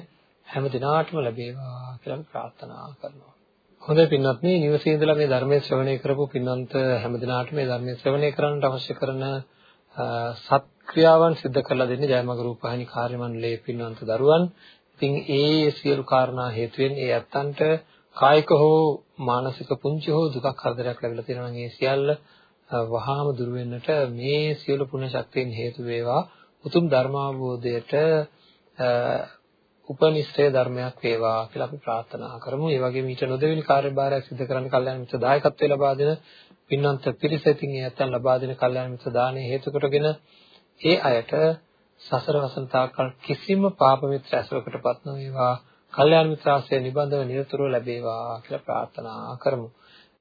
හැම දිනාටම ලැබේවා කියලා ප්‍රාර්ථනා කරනවා. හොඳයි පින්වත්නි නිවසේ ඉඳලා මේ ධර්මයේ ශ්‍රවණය කරපු පින්වන්ත හැම දිනාටම මේ ධර්මයේ ශ්‍රවණය කරන්නට අවශ්‍ය කරන සත්ක්‍රියාවන් සිදු කරලා දෙන්නේ ජයමග රූපහානි කාර්ය මණ්ඩලයේ පින්වන්ත දරුවන්. ඉතින් ඒ සියලු කාරණා හේතුවෙන් ඒ ඇත්තන්ට කායික හෝ මානසික පුංචි හෝ දුකක් කරදරයක් ලැබිලා තියෙනවා නම් ඒ සියල්ල වහාම දුර වෙන්නට මේ සියලු පුණ්‍ය ශක්තියන් හේතු වේවා. උතුම් ධර්මාවබෝධයට උපනිශ්‍රය ධර්මයක් වේවා කියලා අපි ප්‍රාර්ථනා කරමු. ඒ වගේම ඊට නොදෙවෙනි කාර්යභාරයක් සිදු කරන්න කල්යාණ මිත්‍ර දායකත්වය ලබා දෙන පින්වන්ත පිරිස ඉතින් ඒ අතන් ලබා දෙන කල්යාණ මිත්‍ර දාණය හේතු කොටගෙන ඒ අයට සසර වසන්තාකල් කිසිම පාප මිත්‍ර ඇසුරකටපත් නොවේවා. කල්යාණ මිත්‍ර ආශ්‍රය නිබඳව නිරතුරුව ලැබේවා කියලා ප්‍රාර්ථනා කරමු.